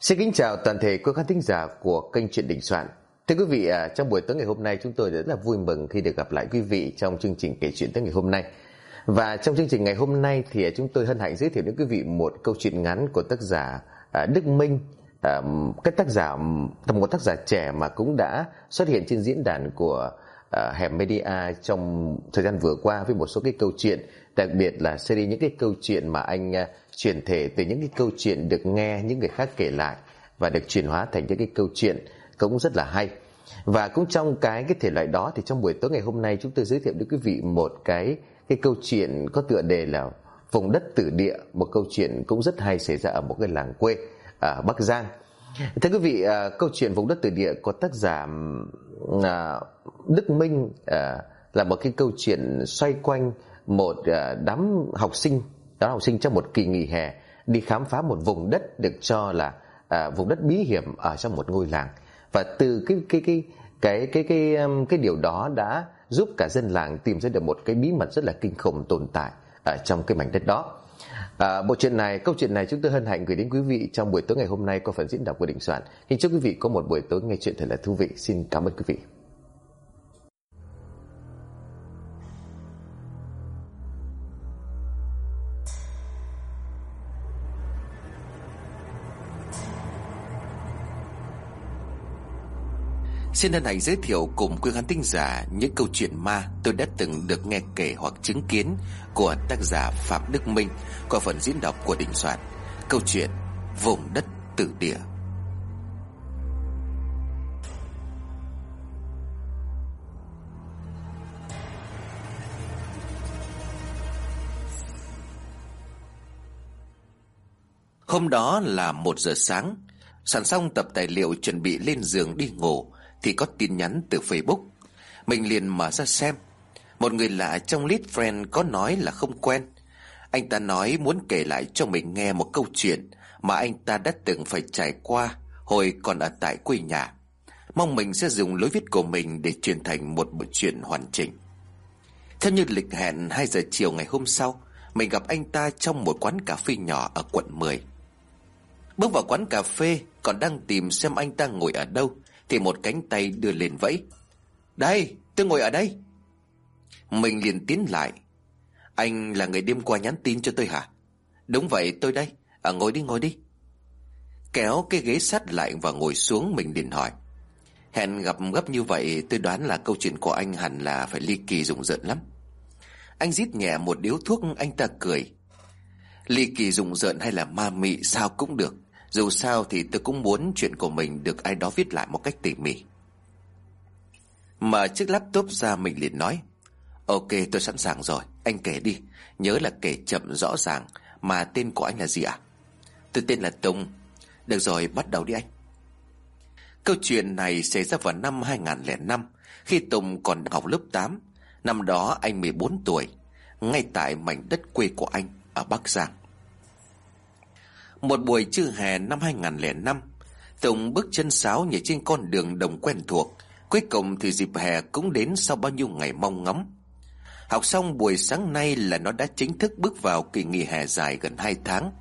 Xin kính chào toàn thể quý khán thính giả của kênh Chuyện Đình Soạn. Thưa quý vị, à, trong buổi tối ngày hôm nay chúng tôi rất là vui mừng khi được gặp lại quý vị trong chương trình kể chuyện tới ngày hôm nay. Và trong chương trình ngày hôm nay thì chúng tôi hân hạnh giới thiệu đến quý vị một câu chuyện ngắn của tác giả à, Đức Minh, à, cái tác giả một tác giả trẻ mà cũng đã xuất hiện trên diễn đàn của Hẻm Media trong thời gian vừa qua với một số cái câu chuyện đặc biệt là series những cái câu chuyện mà anh à, chuyển thể từ những cái câu chuyện được nghe những người khác kể lại và được chuyển hóa thành những cái câu chuyện cũng rất là hay. Và cũng trong cái cái thể loại đó thì trong buổi tối ngày hôm nay chúng tôi giới thiệu đến quý vị một cái cái câu chuyện có tựa đề là vùng đất tử địa, một câu chuyện cũng rất hay xảy ra ở một cái làng quê ở Bắc Giang. Thưa quý vị, à, câu chuyện vùng đất tử địa của tác giả à, Đức Minh à, là một cái câu chuyện xoay quanh một à, đám học sinh đó học sinh trong một kỳ nghỉ hè đi khám phá một vùng đất được cho là à, vùng đất bí hiểm ở trong một ngôi làng và từ cái cái cái cái cái cái cái, cái điều đó đã giúp cả dân làng tìm ra được một cái bí mật rất là kinh khủng tồn tại ở trong cái mảnh đất đó. À, bộ truyện này, câu chuyện này chúng tôi hân hạnh gửi đến quý vị trong buổi tối ngày hôm nay qua phần diễn đọc của Định Soạn. Xin chúc quý vị có một buổi tối nghe chuyện thật là thú vị. Xin cảm ơn quý vị. Xin hân hạnh giới thiệu cùng quý khán thính giả những câu chuyện ma tôi đã từng được nghe kể hoặc chứng kiến của tác giả Phạm Đức Minh qua phần diễn đọc của Đình Soạn. Câu chuyện Vùng đất tử địa. Hôm đó là một giờ sáng, Sẵn xong tập tài liệu chuẩn bị lên giường đi ngủ thì có tin nhắn từ Facebook. Mình liền mở ra xem. Một người lạ trong list friend có nói là không quen. Anh ta nói muốn kể lại cho mình nghe một câu chuyện mà anh ta đã từng phải trải qua hồi còn ở tại quê nhà. Mong mình sẽ dùng lối viết của mình để truyền thành một bộ truyện hoàn chỉnh. Theo như lịch hẹn 2 giờ chiều ngày hôm sau, mình gặp anh ta trong một quán cà phê nhỏ ở quận 10. Bước vào quán cà phê, còn đang tìm xem anh ta ngồi ở đâu thì một cánh tay đưa lên vẫy. Đây, tôi ngồi ở đây. Mình liền tiến lại. Anh là người đêm qua nhắn tin cho tôi hả? Đúng vậy, tôi đây. À ngồi đi ngồi đi. Kéo cái ghế sắt lại và ngồi xuống, Mình liền hỏi. Hẹn gặp gấp như vậy, tôi đoán là câu chuyện của anh hẳn là phải ly kỳ rùng rợn lắm. Anh rít nhẹ một điếu thuốc, anh ta cười. Ly kỳ rùng rợn hay là ma mị, sao cũng được dù sao thì tôi cũng muốn chuyện của mình được ai đó viết lại một cách tỉ mỉ. Mở chiếc laptop ra mình liền nói. Ok tôi sẵn sàng rồi, anh kể đi. Nhớ là kể chậm rõ ràng mà tên của anh là gì ạ? Tôi tên là Tùng. Được rồi, bắt đầu đi anh. Câu chuyện này xảy ra vào năm 2005 khi Tùng còn học lớp 8. Năm đó anh 14 tuổi, ngay tại mảnh đất quê của anh ở Bắc Giang. Một buổi trưa hè năm 2005 Tùng bước chân sáo nhảy trên con đường đồng quen thuộc. Cuối cùng thì dịp hè cũng đến sau bao nhiêu ngày mong ngóng. Học xong buổi sáng nay là nó đã chính thức bước vào kỳ nghỉ hè dài gần 2 tháng.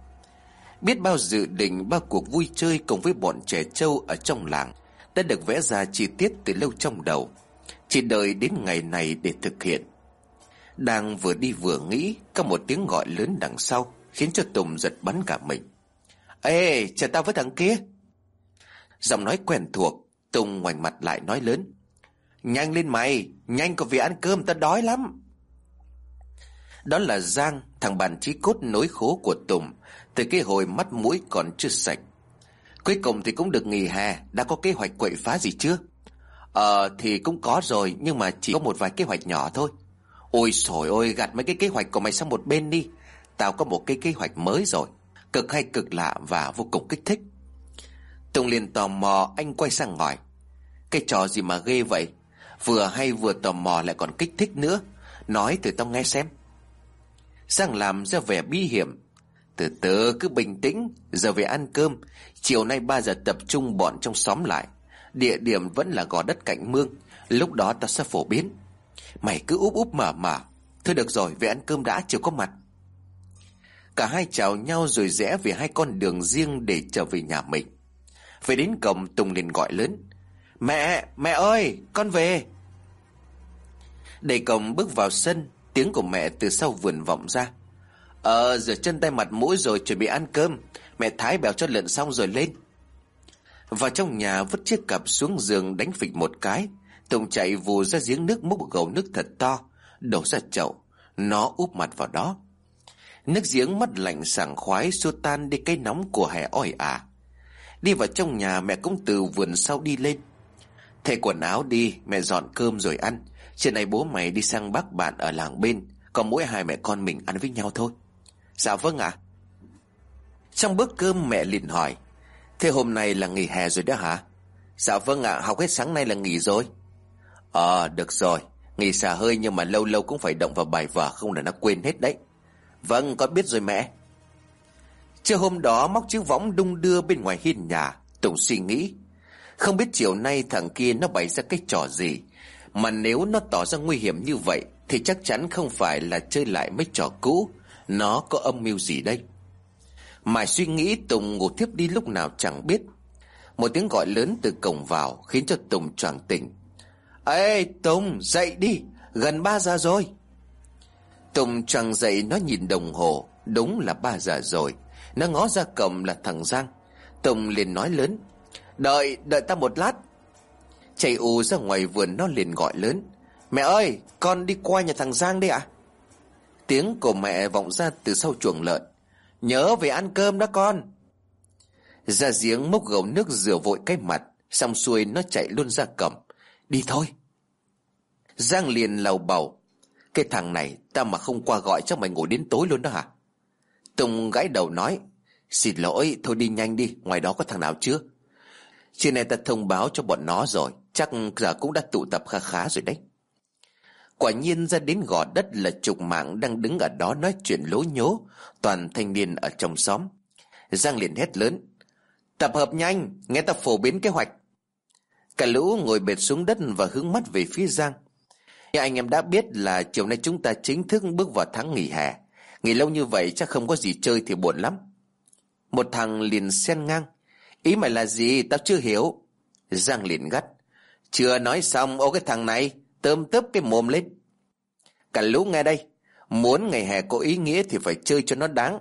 Biết bao dự định, bao cuộc vui chơi cùng với bọn trẻ trâu ở trong làng Đã được vẽ ra chi tiết từ lâu trong đầu. Chỉ đợi đến ngày này để thực hiện. Đang vừa đi vừa nghĩ, Có một tiếng gọi lớn đằng sau Khiến cho Tùng giật bắn cả mình. Ê, chờ tao với thằng kia. Giọng nói quen thuộc, Tùng ngoảnh mặt lại nói lớn. Nhanh lên mày, nhanh có việc ăn cơm tao đói lắm. Đó là Giang, thằng bạn trí cốt nối khố của Tùng, từ cái hồi mắt mũi còn chưa sạch. Cuối cùng thì cũng được nghỉ hè, đã có kế hoạch quậy phá gì chưa? Ờ thì cũng có rồi, nhưng mà chỉ có một vài kế hoạch nhỏ thôi. Ôi trời ơi, gạt mấy cái kế hoạch của mày sang một bên đi. Tao có một cái kế hoạch mới rồi cực hay cực lạ và vô cùng kích thích. Tùng liền tò mò anh quay sang hỏi. Cái trò gì mà ghê vậy? Vừa hay vừa tò mò lại còn kích thích nữa. Nói từ tao nghe xem. Sang làm ra vẻ bí hiểm. Từ từ cứ bình tĩnh, giờ về ăn cơm. Chiều nay 3 giờ tập trung bọn trong xóm lại. Địa điểm vẫn là gò đất cạnh mương. Lúc đó tao sẽ phổ biến. Mày cứ úp úp mở mở. Thôi được rồi, về ăn cơm đã, chiều có mặt. Cả hai chào nhau rồi rẽ về hai con đường riêng để trở về nhà mình. Về đến cổng Tùng liền gọi lớn Mẹ, mẹ ơi, con về. Đẩy cổng bước vào sân Tiếng của mẹ từ sau vườn vọng ra. Ờ, rửa chân tay mặt mũi rồi chuẩn bị ăn cơm Mẹ thái bèo cho lợn xong rồi lên. Vào trong nhà vứt chiếc cặp xuống giường đánh phịch một cái Tùng chạy vù ra giếng nước múc gầu nước thật to Đổ ra chậu Nó úp mặt vào đó. Nước giếng mắt lạnh sảng khoái xua tan đi cái nóng của hè oi ả. Đi vào trong nhà mẹ cũng từ vườn sau đi lên. Thay quần áo đi, Mẹ dọn cơm rồi ăn. Trên này bố mày đi sang bác bạn ở làng bên Còn mỗi hai mẹ con mình ăn với nhau thôi. Dạ vâng ạ. Trong bữa cơm mẹ liền hỏi, Thế hôm nay là nghỉ hè rồi đó hả? Dạ vâng ạ, Học hết sáng nay là nghỉ rồi. Ờ được rồi. Nghỉ xả hơi nhưng mà lâu lâu cũng phải động vào bài vở Không là nó quên hết đấy. Vâng con biết rồi mẹ. Trưa hôm đó, móc chiếc võng đung đưa bên ngoài hiên nhà. Tùng suy nghĩ, Không biết chiều nay thằng kia nó bày ra cái trò gì. Mà nếu nó tỏ ra nguy hiểm như vậy, Thì chắc chắn không phải là chơi lại mấy trò cũ. Nó có âm mưu gì đây? Mải suy nghĩ, Tùng ngủ tiếp đi lúc nào chẳng biết. Một tiếng gọi lớn từ cổng vào Khiến cho Tùng choàng tỉnh. Ê, Tùng, dậy đi, Gần 3 giờ rồi. Tùng choàng dậy nó nhìn đồng hồ. Đúng là 3 giờ rồi. Nó ngó ra cổng là thằng Giang. Tùng liền nói lớn. Đợi, đợi ta một lát. Chạy ù ra ngoài vườn nó liền gọi lớn. Mẹ ơi, con đi qua nhà thằng Giang đi ạ. Tiếng của mẹ vọng ra từ sau chuồng lợn. Nhớ về ăn cơm đó con. Ra giếng múc gầu nước rửa vội cái mặt Xong xuôi nó chạy luôn ra cầm Đi thôi. Giang liền lầu bầu. Cái thằng này ta mà không qua gọi chắc mày ngủ đến tối luôn đó hả? Tùng gãi đầu nói Xin lỗi thôi đi nhanh đi Ngoài đó có thằng nào chưa? Chuyện này ta thông báo cho bọn nó rồi Chắc giờ cũng đã tụ tập khá khá rồi đấy. Quả nhiên ra đến gò đất là trục mạng đang đứng ở đó nói chuyện lố nhố Toàn thanh niên ở trong xóm. Giang liền hét lớn Tập hợp nhanh, nghe ta phổ biến kế hoạch. Cả lũ ngồi bệt xuống đất và hướng mắt về phía Giang. Như anh em đã biết là chiều nay chúng ta chính thức bước vào tháng nghỉ hè. Nghỉ lâu như vậy chắc không có gì chơi thì buồn lắm. Một thằng liền xen ngang. Ý mày là gì? Tao chưa hiểu. Giang liền gắt. Chưa nói xong, ô cái thằng này tôm tớp cái mồm lên. Cả lũ nghe đây, Muốn ngày hè có ý nghĩa thì phải chơi cho nó đáng.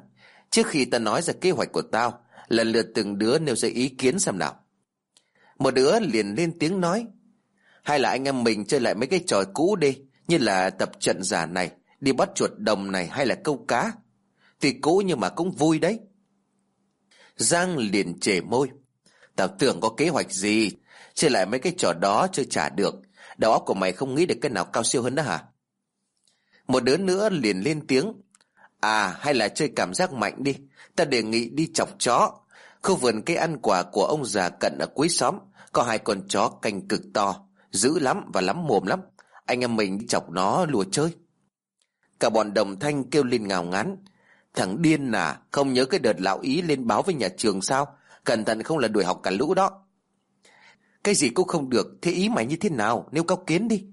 Trước khi ta nói ra kế hoạch của tao, Lần lượt từng đứa nêu ra ý kiến xem nào. Một đứa liền lên tiếng nói hay là anh em mình chơi lại mấy cái trò cũ đi, Như là tập trận giả này, Đi bắt chuột đồng này hay là câu cá. Thì cũ nhưng mà cũng vui đấy. Giang liền chề môi. Tao tưởng có kế hoạch gì, Chơi lại mấy cái trò đó chơi trả được. Đầu óc của mày không nghĩ được cái nào cao siêu hơn đó hả? Một đứa nữa liền lên tiếng. À hay là chơi cảm giác mạnh đi. Ta đề nghị đi chọc chó. Khu vườn cây ăn quả của ông già cận ở cuối xóm, Có hai con chó canh cực to. Dữ lắm và lắm mồm lắm. Anh em mình chọc nó lùa chơi. Cả bọn đồng thanh kêu lên ngào ngán. Thằng điên à Không nhớ cái đợt lão ý lên báo với nhà trường sao? Cẩn thận không là đuổi học cả lũ đó. Cái gì cũng không được, Thế ý mày như thế nào? Nêu cao kiến đi.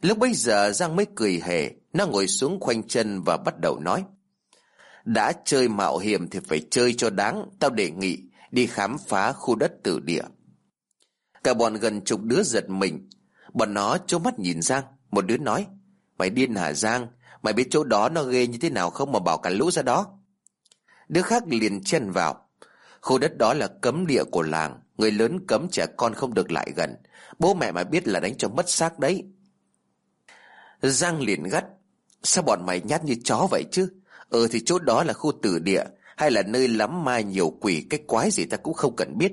Lúc bây giờ Giang mới cười hề, Nó ngồi xuống khoanh chân và bắt đầu nói. Đã chơi mạo hiểm Thì phải chơi cho đáng, Tao đề nghị đi khám phá khu đất tử địa. Cả bọn gần chục đứa giật mình. Bọn nó trố mắt nhìn Giang. Một đứa nói, Mày điên hả, Giang? Mày biết chỗ đó nó ghê như thế nào không mà bảo cả lũ ra đó? Đứa khác liền chen vào. Khu đất đó là cấm địa của làng. Người lớn cấm trẻ con không được lại gần. Bố mẹ mà biết là đánh cho mất xác đấy. Giang liền gắt, Sao bọn mày nhát như chó vậy chứ? Ừ thì chỗ đó là khu tử địa, Hay là nơi lắm mai nhiều quỷ, Cái quái gì ta cũng không cần biết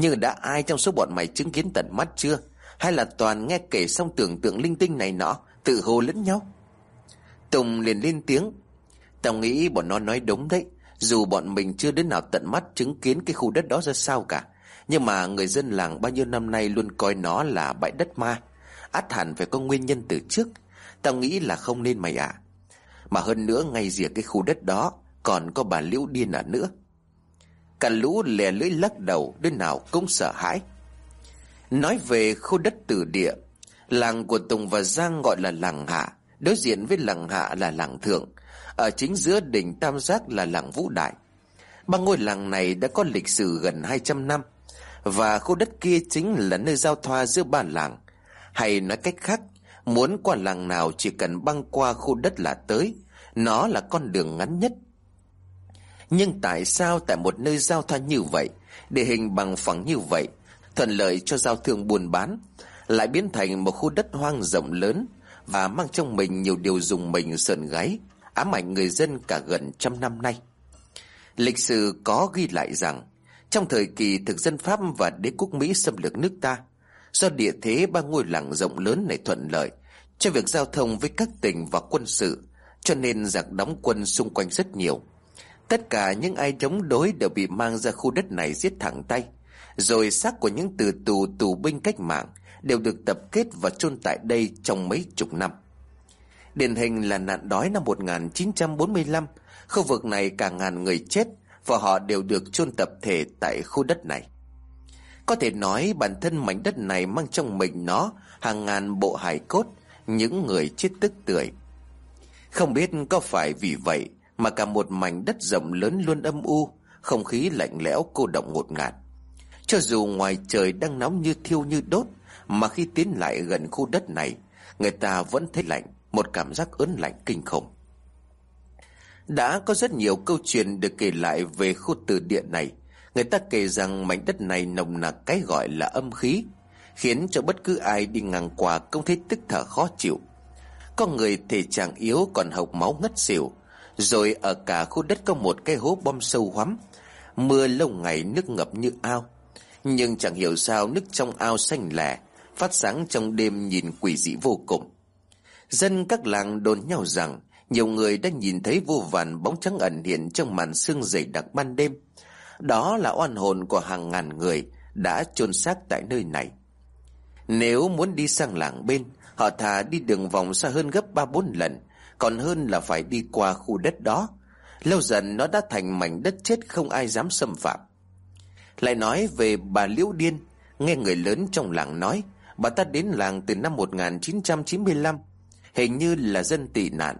như đã ai trong số bọn mày chứng kiến tận mắt chưa? Hay là toàn nghe kể xong tưởng tượng linh tinh này nọ, Tự hồ lẫn nhau? Tùng liền lên tiếng. Tao nghĩ bọn nó nói đúng đấy. Dù bọn mình chưa đến nào tận mắt chứng kiến cái khu đất đó ra sao cả, Nhưng mà người dân làng bao nhiêu năm nay luôn coi nó là bãi đất ma. Át hẳn phải có nguyên nhân từ trước. Tao nghĩ là không nên mày ạ. Mà hơn nữa ngay rìa cái khu đất đó, Còn có bà Liễu điên ở nữa. Cả lũ lè lưỡi lắc đầu, Đứa nào cũng sợ hãi. Nói về khu đất tử địa, Làng của Tùng và Giang gọi là làng hạ, Đối diện với làng hạ là làng thượng, Ở chính giữa đỉnh Tam Giác là làng Vũ Đại. Ba ngôi làng này đã có lịch sử gần 200 năm, Và khu đất kia chính là nơi giao thoa giữa ba làng. Hay nói cách khác, Muốn qua làng nào chỉ cần băng qua khu đất là tới, Nó là con đường ngắn nhất. Nhưng tại sao tại một nơi giao thoa như vậy, Địa hình bằng phẳng như vậy, Thuận lợi cho giao thương buôn bán, Lại biến thành một khu đất hoang rộng lớn Và mang trong mình nhiều điều dùng mình sợn gáy, Ám ảnh người dân cả gần trăm năm nay? Lịch sử có ghi lại rằng, Trong thời kỳ thực dân Pháp và đế quốc Mỹ xâm lược nước ta, Do địa thế ba ngôi làng rộng lớn này thuận lợi Cho việc giao thông với các tỉnh và quân sự, Cho nên giặc đóng quân xung quanh rất nhiều. Tất cả những ai chống đối đều bị mang ra khu đất này giết thẳng tay. Rồi xác của những từ tù tù binh cách mạng Đều được tập kết và chôn tại đây trong mấy chục năm. Điển hình là nạn đói năm 1945 Khu vực này cả ngàn người chết Và họ đều được chôn tập thể tại khu đất này. Có thể nói bản thân mảnh đất này mang trong mình nó Hàng ngàn bộ hài cốt, Những người chết tức tưởi. Không biết có phải vì vậy mà cả một mảnh đất rộng lớn luôn âm u Không khí lạnh lẽo cô động ngột ngạt Cho dù ngoài trời đang nóng như thiêu như đốt Mà khi tiến lại gần khu đất này Người ta vẫn thấy lạnh Một cảm giác ớn lạnh kinh khủng đã có rất nhiều câu chuyện được kể lại về khu từ địa này. Người ta kể rằng mảnh đất này nồng nặc cái gọi là âm khí, khiến cho bất cứ ai đi ngang qua cũng thấy tức thở khó chịu. Có người thể trạng yếu còn hộc máu ngất xỉu, rồi ở cả khu đất có một cái hố bom sâu hoắm. Mưa lâu ngày nước ngập như ao, nhưng chẳng hiểu sao nước trong ao xanh lẻ, phát sáng trong đêm nhìn quỷ dị vô cùng. Dân các làng đồn nhau rằng nhiều người đã nhìn thấy vô vàn bóng trắng ẩn hiện trong màn sương dày đặc ban đêm. Đó là oan hồn của hàng ngàn người đã chôn xác tại nơi này. Nếu muốn đi sang làng bên, họ thà đi đường vòng xa hơn gấp ba bốn lần, còn hơn là phải đi qua khu đất đó. Lâu dần nó đã thành mảnh đất chết không ai dám xâm phạm. Lại nói về bà Liễu Điên, nghe người lớn trong làng nói, bà ta đến làng từ năm 1995, hình như là dân tị nạn,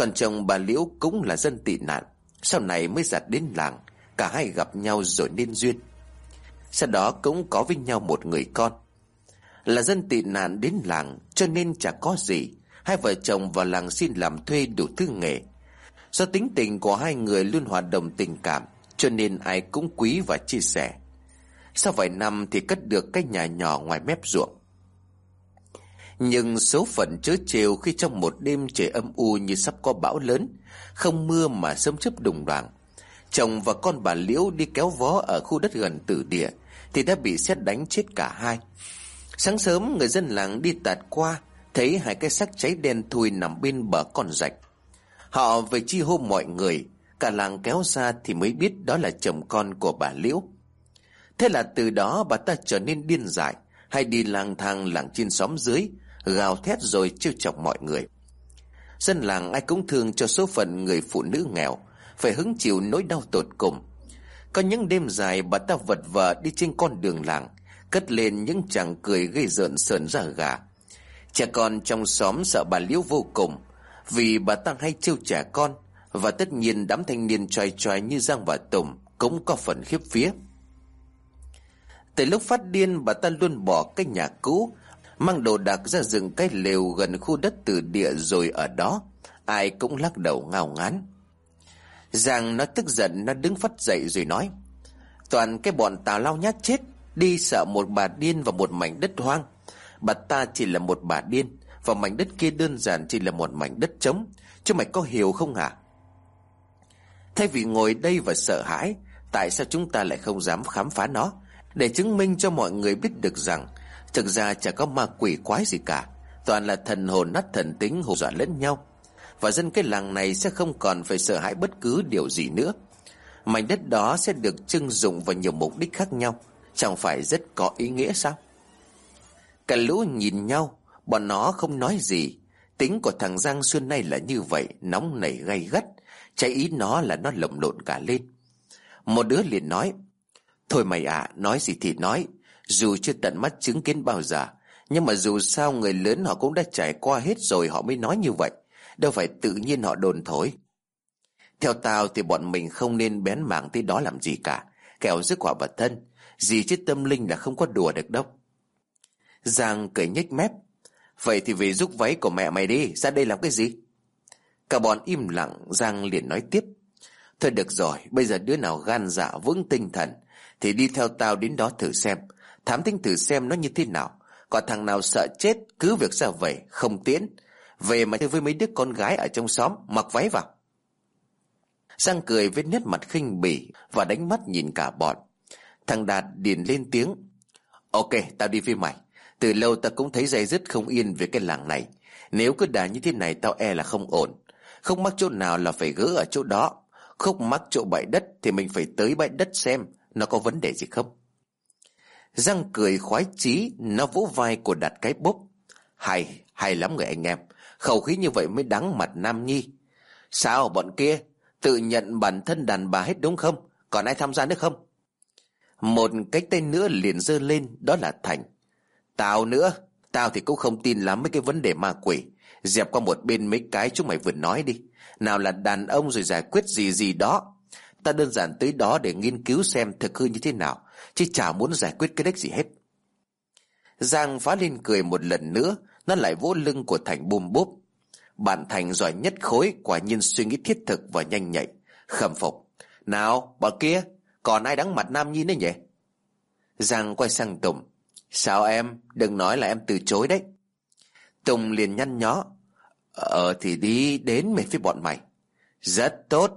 còn chồng bà Liễu cũng là dân tị nạn Sau này mới giặt đến làng Cả hai gặp nhau rồi nên duyên Sau đó cũng có với nhau một người con Là dân tị nạn đến làng Cho nên chả có gì Hai vợ chồng vào làng xin làm thuê đủ thứ nghề Do tính tình của hai người luôn hoạt động tình cảm Cho nên ai cũng quý và chia sẻ Sau vài năm thì cất được cái nhà nhỏ ngoài mép ruộng nhưng số phận chớ trêu khi trong một đêm trời âm u như sắp có bão lớn, không mưa mà sấm chớp đùng đoàng. Chồng và con bà Liễu đi kéo vó ở khu đất gần tử địa thì đã bị xét đánh chết cả hai. Sáng sớm người dân làng đi tạt qua thấy hai cái xác cháy đen thui nằm bên bờ con rạch. Họ về chi hô mọi người, cả làng kéo ra thì mới biết đó là chồng con của bà Liễu. Thế là từ đó bà ta trở nên điên dại, hay đi lang thang làng trên xóm dưới, gào thét rồi trêu chọc mọi người. Dân làng ai cũng thương cho số phận người phụ nữ nghèo, phải hứng chịu nỗi đau tột cùng. Có những đêm dài bà ta vật vờ đi trên con đường làng, cất lên những chàng cười gây rợn sờn ra gà. Trẻ con trong xóm sợ bà Liễu vô cùng, vì bà ta hay trêu trẻ con, và tất nhiên đám thanh niên trai trai như Giang và Tùng cũng có phần khiếp phía. Từ lúc phát điên bà ta luôn bỏ cái nhà cũ Mang đồ đạc ra rừng cái lều gần khu đất từ địa rồi ở đó Ai cũng lắc đầu ngao ngán Giang nó tức giận nó đứng phát dậy rồi nói Toàn cái bọn tào lao nhát chết Đi sợ một bà điên và một mảnh đất hoang Bà ta chỉ là một bà điên, Và mảnh đất kia đơn giản chỉ là một mảnh đất trống. Chứ mày có hiểu không hả? Thay vì ngồi đây và sợ hãi, Tại sao chúng ta lại không dám khám phá nó? Để chứng minh cho mọi người biết được rằng, Thực ra chả có ma quỷ quái gì cả. Toàn là thần hồn nát thần tính hù dọa lẫn nhau. Và dân cái làng này sẽ không còn phải sợ hãi bất cứ điều gì nữa. Mảnh đất đó sẽ được trưng dụng vào nhiều mục đích khác nhau. Chẳng phải rất có ý nghĩa sao? Cả lũ nhìn nhau, Bọn nó không nói gì. Tính của thằng Giang xưa nay là như vậy, Nóng nảy gay gắt, Trái ý nó là nó lồng lộn cả lên. Một đứa liền nói, Thôi mày ạ, nói gì thì nói, dù chưa tận mắt chứng kiến bao giờ, Nhưng mà dù sao người lớn họ cũng đã trải qua hết rồi họ mới nói như vậy, Đâu phải tự nhiên họ đồn thổi. Theo tao thì bọn mình không nên bén mảng tới đó làm gì cả, Kẻo rước họa vào thân Gì chứ tâm linh là không có đùa được đâu. Giang cười nhếch mép. Vậy thì về giúp váy của mẹ mày đi, Ra đây làm cái gì? Cả bọn im lặng, Giang liền nói tiếp. Thôi được rồi, Bây giờ đứa nào gan dạ vững tinh thần, Thì đi theo tao đến đó thử xem. Thám thính thử xem nó như thế nào. Còn thằng nào sợ chết, Cứ việc ra về, không tiến Về mà chơi với mấy đứa con gái ở trong xóm, Mặc váy vào. Giang cười với nét mặt khinh bỉ Và đánh mắt nhìn cả bọn. Thằng Đạt điền lên tiếng. Ok, tao đi với mày. Từ lâu tao cũng thấy dây dứt không yên về cái làng này. Nếu cứ đà như thế này tao e là không ổn. Không mắc chỗ nào là phải gỡ ở chỗ đó. Không mắc chỗ bãi đất Thì mình phải tới bãi đất xem Nó có vấn đề gì không. Răng cười khoái chí Nó vỗ vai của đặt cái bốp. Hay, hay lắm người anh em. Khẩu khí như vậy mới đáng mặt Nam Nhi. Sao bọn kia? Tự nhận bản thân đàn bà hết đúng không? Còn ai tham gia nữa không? Một cái tên nữa liền dơ lên Đó là Thành. Tao nữa. Tao thì cũng không tin lắm mấy cái vấn đề ma quỷ. Dẹp qua một bên mấy cái chúng mày vừa nói đi. Nào là đàn ông rồi giải quyết gì gì đó. Ta đơn giản tới đó để nghiên cứu xem thực hư như thế nào, Chứ chả muốn giải quyết cái đếch gì hết. Giang phá lên cười một lần nữa, Nó lại vỗ lưng của Thành bùm bốp Bạn Thành giỏi nhất khối, Quả nhiên suy nghĩ thiết thực và nhanh nhạy, khẩm phục. Nào bọn kia, Còn ai đắng mặt Nam Nhi nữa nhỉ? Giang quay sang Tùng Sao em? Đừng nói là em từ chối đấy. Tùng liền nhăn nhó. Ờ thì đi đến mệt với bọn mày. Rất tốt.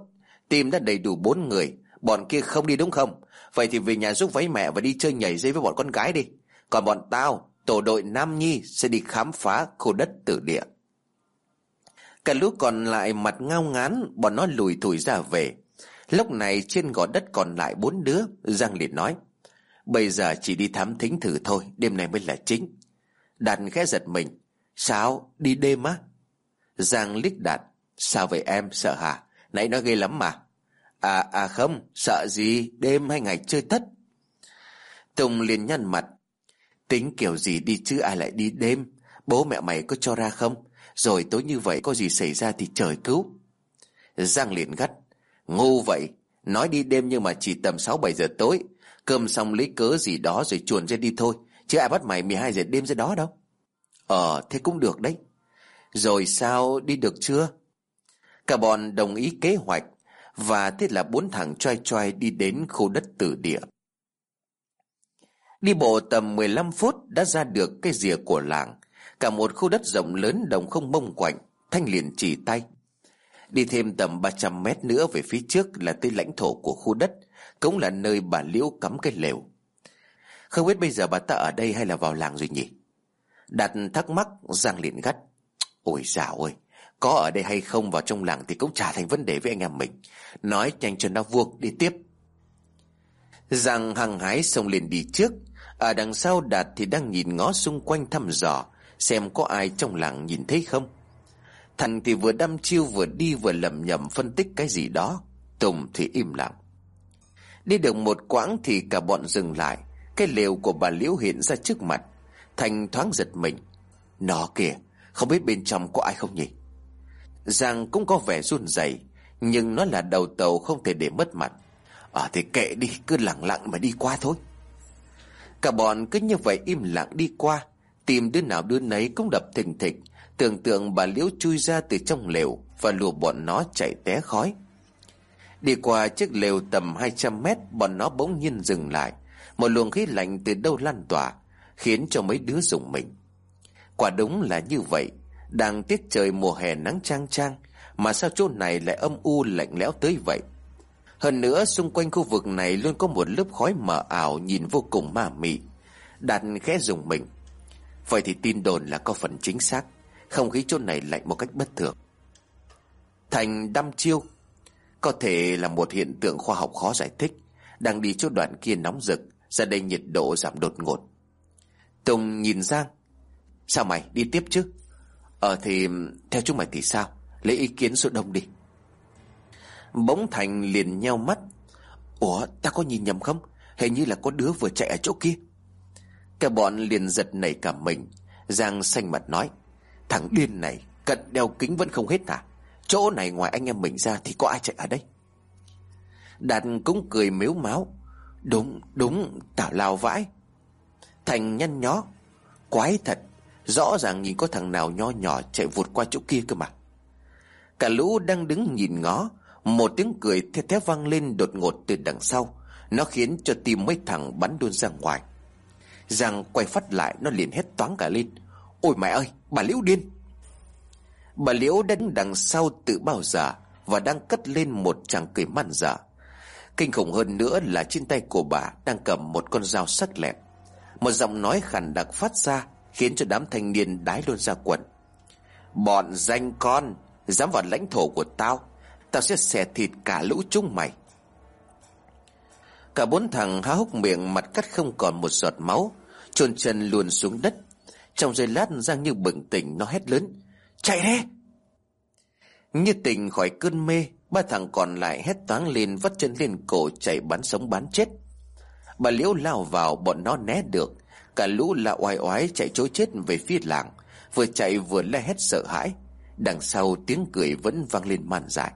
Team đã đầy đủ bốn người. Bọn kia không đi đúng không? Vậy thì về nhà giúp váy mẹ và đi chơi nhảy dây với bọn con gái đi. Còn bọn tao, Tổ đội Nam Nhi sẽ đi khám phá khu đất tử địa. Cả lũ còn lại mặt ngao ngán, Bọn nó lùi thủi ra về. Lúc này trên gò đất còn lại bốn đứa, Giang liền nói. Bây giờ chỉ đi thám thính thử thôi, Đêm này mới là chính. Đạt khẽ giật mình. Sao? Đi đêm á? Giang liếc Đạt. Sao vậy em? Sợ hả? Nãy nó ghê lắm mà. À à không, Sợ gì? Đêm hay ngày chơi tất? Tùng liền nhăn mặt. Tính kiểu gì đi chứ ai lại đi đêm? Bố mẹ mày có cho ra không? Rồi tối như vậy có gì xảy ra thì trời cứu. Giang liền gắt. Ngu vậy. Nói đi đêm nhưng mà chỉ tầm 6-7 giờ tối. Cơm xong lấy cớ gì đó rồi chuồn ra đi thôi. Chứ ai bắt mày 12 giờ đêm ra đó đâu. Ờ thế cũng được đấy. Rồi sao, đi được chưa? Cả bọn đồng ý kế hoạch Và thế là bốn thằng choai choai đi đến khu đất tử địa. Đi bộ tầm 15 phút đã ra được cái rìa của làng. Cả một khu đất rộng lớn đồng không mông quạnh, Thanh liền chỉ tay. Đi thêm tầm 300 mét nữa về phía trước là tới lãnh thổ của khu đất. Cũng là nơi bà Liễu cắm cái lều. Không biết bây giờ bà ta ở đây hay là vào làng rồi nhỉ? Đặt thắc mắc, Giang liền gắt. Ôi dào ơi, Có ở đây hay không vào trong làng thì cũng trả thành vấn đề với anh em mình. Nói nhanh cho nó vuông, đi tiếp. Giang hăng hái xông lên đi trước. Ở đằng sau Đạt thì đang nhìn ngó xung quanh thăm dò, Xem có ai trong làng nhìn thấy không. Thành thì vừa đăm chiêu vừa đi vừa lầm nhầm phân tích cái gì đó. Tùng thì im lặng. Đi được một quãng thì cả bọn dừng lại. Cái lều của bà Liễu hiện ra trước mặt. Thành thoáng giật mình. Nó kìa, Không biết bên trong có ai không nhỉ? Giang cũng có vẻ run rẩy, Nhưng nó là đầu tàu không thể để mất mặt. Ờ thì kệ đi, Cứ lặng lặng mà đi qua thôi. Cả bọn cứ như vậy im lặng đi qua. Tìm đứa nào đứa nấy cũng đập thình thịch. Tưởng tượng bà Liễu chui ra từ trong lều Và lùa bọn nó chạy té khói. Đi qua chiếc lều tầm 200 mét, Bọn nó bỗng nhiên dừng lại. Một luồng khí lạnh từ đâu lan tỏa, Khiến cho mấy đứa dùng mình. Quả đúng là như vậy. Đang tiết trời mùa hè nắng trang trang Mà sao chỗ này lại âm u lạnh lẽo tới vậy? Hơn nữa, xung quanh khu vực này Luôn có một lớp khói mờ ảo Nhìn vô cùng ma mị Đạt khẽ dùng mình. Vậy thì tin đồn là có phần chính xác. Không khí chỗ này lạnh một cách bất thường. Thành đăm chiêu có thể là một hiện tượng khoa học khó giải thích. Đang đi chỗ đoạn kia nóng rực, Ra đây nhiệt độ giảm đột ngột. Tùng nhìn Giang. Sao mày đi tiếp chứ? Ờ thì, theo chúng mày thì sao? Lấy ý kiến số đông đi. Bỗng Thành liền nheo mắt. Ủa, ta có nhìn nhầm không? Hình như là có đứa vừa chạy ở chỗ kia. Cả bọn liền giật nảy cả mình. Giang xanh mặt nói. Thằng điên này, cận đeo kính vẫn không hết à? Chỗ này ngoài anh em mình ra Thì có ai chạy ở đây? Đạt cũng cười mếu máu Đúng, đúng, tảo lao vãi. Thành nhăn nhó. Quái thật Rõ ràng nhìn có thằng nào nho nhỏ chạy vụt qua chỗ kia cơ mà. Cả lũ đang đứng nhìn ngó. Một tiếng cười the thé vang lên đột ngột từ đằng sau. Nó khiến cho tim mấy thằng bắn đôn ra ngoài. Giang quay phát lại Nó liền hét toáng cả lên. Ôi mẹ ơi bà Liễu điên! Bà Liễu đứng đằng sau tự bao giờ Và đang cất lên một chàng cười man dở Kinh khủng hơn nữa là trên tay của bà Đang cầm một con dao sắc lẹm. Một giọng nói khàn đặc phát ra Khiến cho đám thanh niên đái luôn ra quần. Bọn danh con, Dám vào lãnh thổ của tao Tao sẽ xẻ thịt cả lũ chúng mày. Cả bốn thằng há hốc miệng mặt cắt không còn một giọt máu Trôn chân luồn xuống đất. Trong giây lát Giang như bừng tỉnh, Nó hét lớn Chạy đi. Như tỉnh khỏi cơn mê, Ba thằng còn lại hét toáng lên Vắt chân lên cổ chạy bắn sống bắn chết. Bà Liễu lao vào, bọn nó né được. Cả lũ là oai oái chạy trối chết về phía làng, Vừa chạy vừa la hét sợ hãi. Đằng sau tiếng cười vẫn vang lên man dại.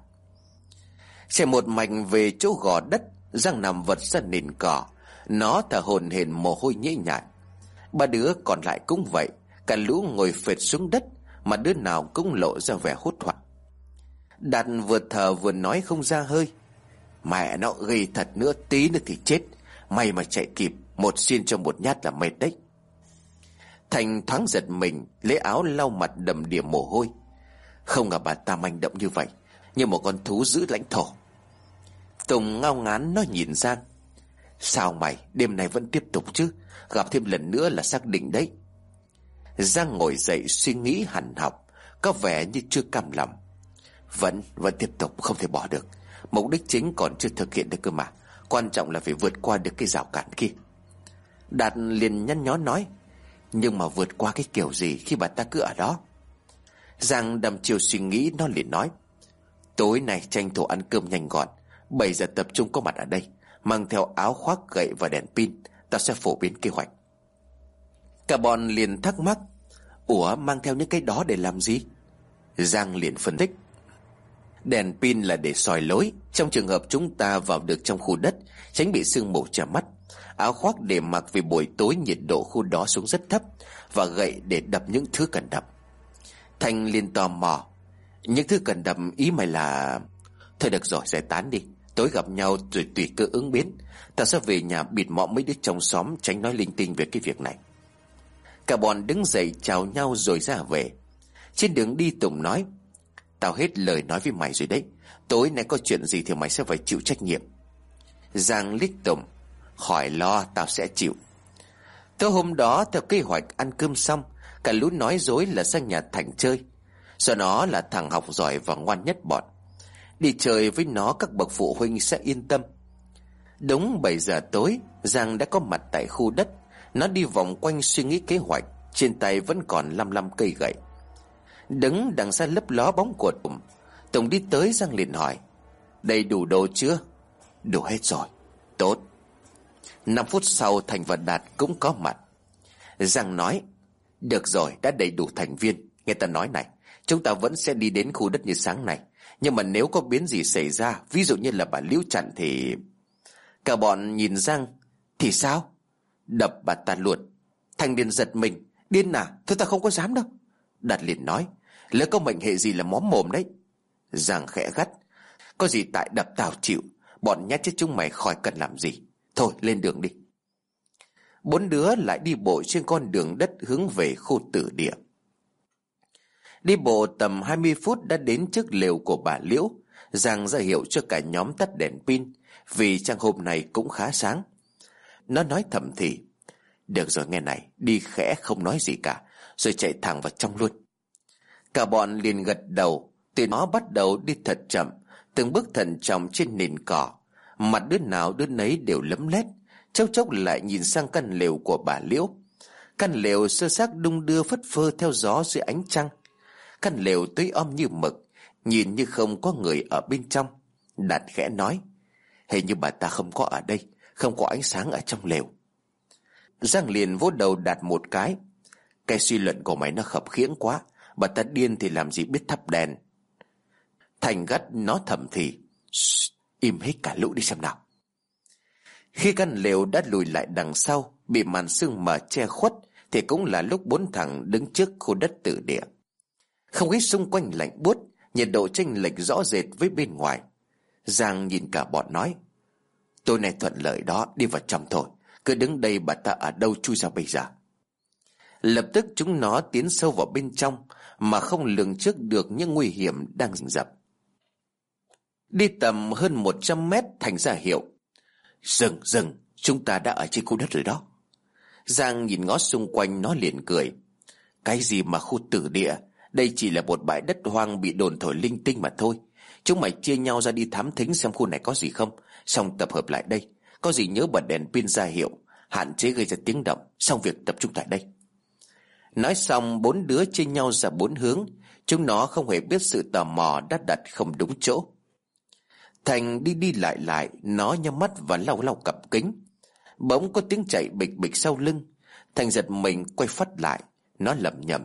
Xe một mạch về chỗ gò đất Giang nằm vật ra nền cỏ. Nó thở hồn hển mồ hôi nhễ nhại. Ba đứa còn lại cũng vậy, Cả lũ ngồi phệt xuống đất mà đứa nào cũng lộ ra vẻ hốt hoảng. Đạt vừa thở vừa nói không ra hơi. Mẹ nó gây thật nữa, tí nữa thì chết. May mà chạy kịp, Một xin cho một nhát là mệt đấy. Thành thoáng giật mình, Lấy áo lau mặt đầm điểm mồ hôi. Không ngờ bà ta manh động như vậy, Như một con thú giữ lãnh thổ. Tùng ngao ngán nó nhìn Giang. Sao mày, đêm nay vẫn tiếp tục chứ? Gặp thêm lần nữa là xác định đấy. Giang ngồi dậy suy nghĩ hẳn học Có vẻ như chưa cam lòng. Vẫn, vẫn tiếp tục không thể bỏ được. Mục đích chính còn chưa thực hiện được cơ mà. Quan trọng là phải vượt qua được cái rào cản kia. Đạt liền nhăn nhó nói Nhưng mà vượt qua cái kiểu gì khi bà ta cứ ở đó? Giang đầm chiều suy nghĩ nó liền nói Tối nay tranh thủ ăn cơm nhanh gọn 7 giờ tập trung có mặt ở đây Mang theo áo khoác gậy và đèn pin Ta sẽ phổ biến kế hoạch. Cả bọn liền thắc mắc, Ủa, mang theo những cái đó để làm gì? Giang liền phân tích, Đèn pin là để soi lối. Trong trường hợp chúng ta vào được trong khu đất, Tránh bị sương mù chả mắt, Áo khoác để mặc vì buổi tối nhiệt độ khu đó xuống rất thấp Và gậy để đập những thứ cần đập. Thành liền tò mò, Những thứ cần đập, ý mày là Thôi được rồi, giải tán đi. Tối gặp nhau rồi tùy cơ ứng biến. Ta sẽ về nhà bịt mõm mấy đứa trong xóm Tránh nói linh tinh về cái việc này? Cả bọn đứng dậy chào nhau rồi ra về. Trên đường đi Tùng nói, Tao hết lời nói với mày rồi đấy. Tối nay có chuyện gì thì mày sẽ phải chịu trách nhiệm. Giang lít Tùng, Khỏi lo, tao sẽ chịu. Tối hôm đó, theo kế hoạch ăn cơm xong, Cả lũ nói dối là sang nhà Thành chơi. Do nó là thằng học giỏi và ngoan nhất bọn. Đi chơi với nó, các bậc phụ huynh sẽ yên tâm. Đúng 7 giờ tối, Giang đã có mặt tại khu đất. Nó đi vòng quanh suy nghĩ kế hoạch, Trên tay vẫn còn lăm lăm cây gậy. Đứng đằng xa lấp ló bóng của Tùng Tùng đi tới Giang liền hỏi, Đầy đủ đồ chưa? Đủ hết rồi. Tốt. 5 phút sau Thành và Đạt cũng có mặt. Giang nói, Được rồi, đã đầy đủ thành viên. Nghe ta nói này, Chúng ta vẫn sẽ đi đến khu đất như sáng này Nhưng mà nếu có biến gì xảy ra, Ví dụ như là bà Liễu chặn thì Cả bọn nhìn Giang Thì sao? Đập bà ta luôn. Thành niên giật mình. Điên à? Thôi ta không có dám đâu. Đạt liền nói. Lỡ có mệnh hệ gì là móm mồm đấy. Giang khẽ gắt. Có gì tại đập tao chịu? Bọn nhát chết chúng mày khỏi cần làm gì? Thôi, lên đường đi. Bốn đứa lại đi bộ trên con đường đất hướng về khu tử địa. Đi bộ tầm 20 phút đã đến trước lều của bà Liễu. Giang ra hiệu cho cả nhóm tắt đèn pin, Vì trang hôm này cũng khá sáng. Nó nói thầm thì, Được rồi, nghe này, Đi khẽ không nói gì cả, Rồi chạy thẳng vào trong luôn. Cả bọn liền gật đầu, Từ nó bắt đầu đi thật chậm, Từng bước thận trọng trên nền cỏ. Mặt đứa nào đứa nấy đều lấm lét, Chốc chốc lại nhìn sang căn lều của bà Liễu. Căn lều sơ xác đung đưa phất phơ theo gió dưới ánh trăng. Căn lều tối om như mực, Nhìn như không có người ở bên trong. Đạt khẽ nói, Hình như bà ta không có ở đây. Không có ánh sáng ở trong lều. Giang liền vỗ đầu Đạt một cái. Cái suy luận của mày nó khập khiễng quá, Bà ta điên thì làm gì biết thắp đèn. Thành gắt nó thầm thì Im hết cả lũ đi xem nào. Khi căn lều đã lùi lại đằng sau, Bị màn sương mờ che khuất, Thì cũng là lúc bốn thằng đứng trước khu đất tử địa. Không khí xung quanh lạnh buốt, Nhiệt độ chênh lệch rõ rệt với bên ngoài. Giang nhìn cả bọn nói Tôi này thuận lợi đó, Đi vào trong thôi. Cứ đứng đây bà ta ở đâu chui ra bây giờ? Lập tức chúng nó tiến sâu vào bên trong, Mà không lường trước được những nguy hiểm đang rình rập. Đi tầm hơn 100 mét thành ra hiệu, Dừng dừng, Chúng ta đã ở trên khu đất rồi đó. Giang nhìn ngó xung quanh, nó liền cười, Cái gì mà khu tử địa? Đây chỉ là một bãi đất hoang bị đồn thổi linh tinh mà thôi. Chúng mày chia nhau ra đi thám thính xem khu này có gì không? Xong tập hợp lại đây. Có gì nhớ bật đèn pin ra hiệu. Hạn chế gây ra tiếng động. Xong việc tập trung tại đây. Nói xong, bốn đứa chia nhau ra bốn hướng. Chúng nó không hề biết sự tò mò đã đặt không đúng chỗ. Thành đi đi lại lại, Nó nhắm mắt và lau lau cặp kính. Bỗng có tiếng chạy bịch bịch sau lưng. Thành giật mình quay phát lại. Nó lẩm nhẩm.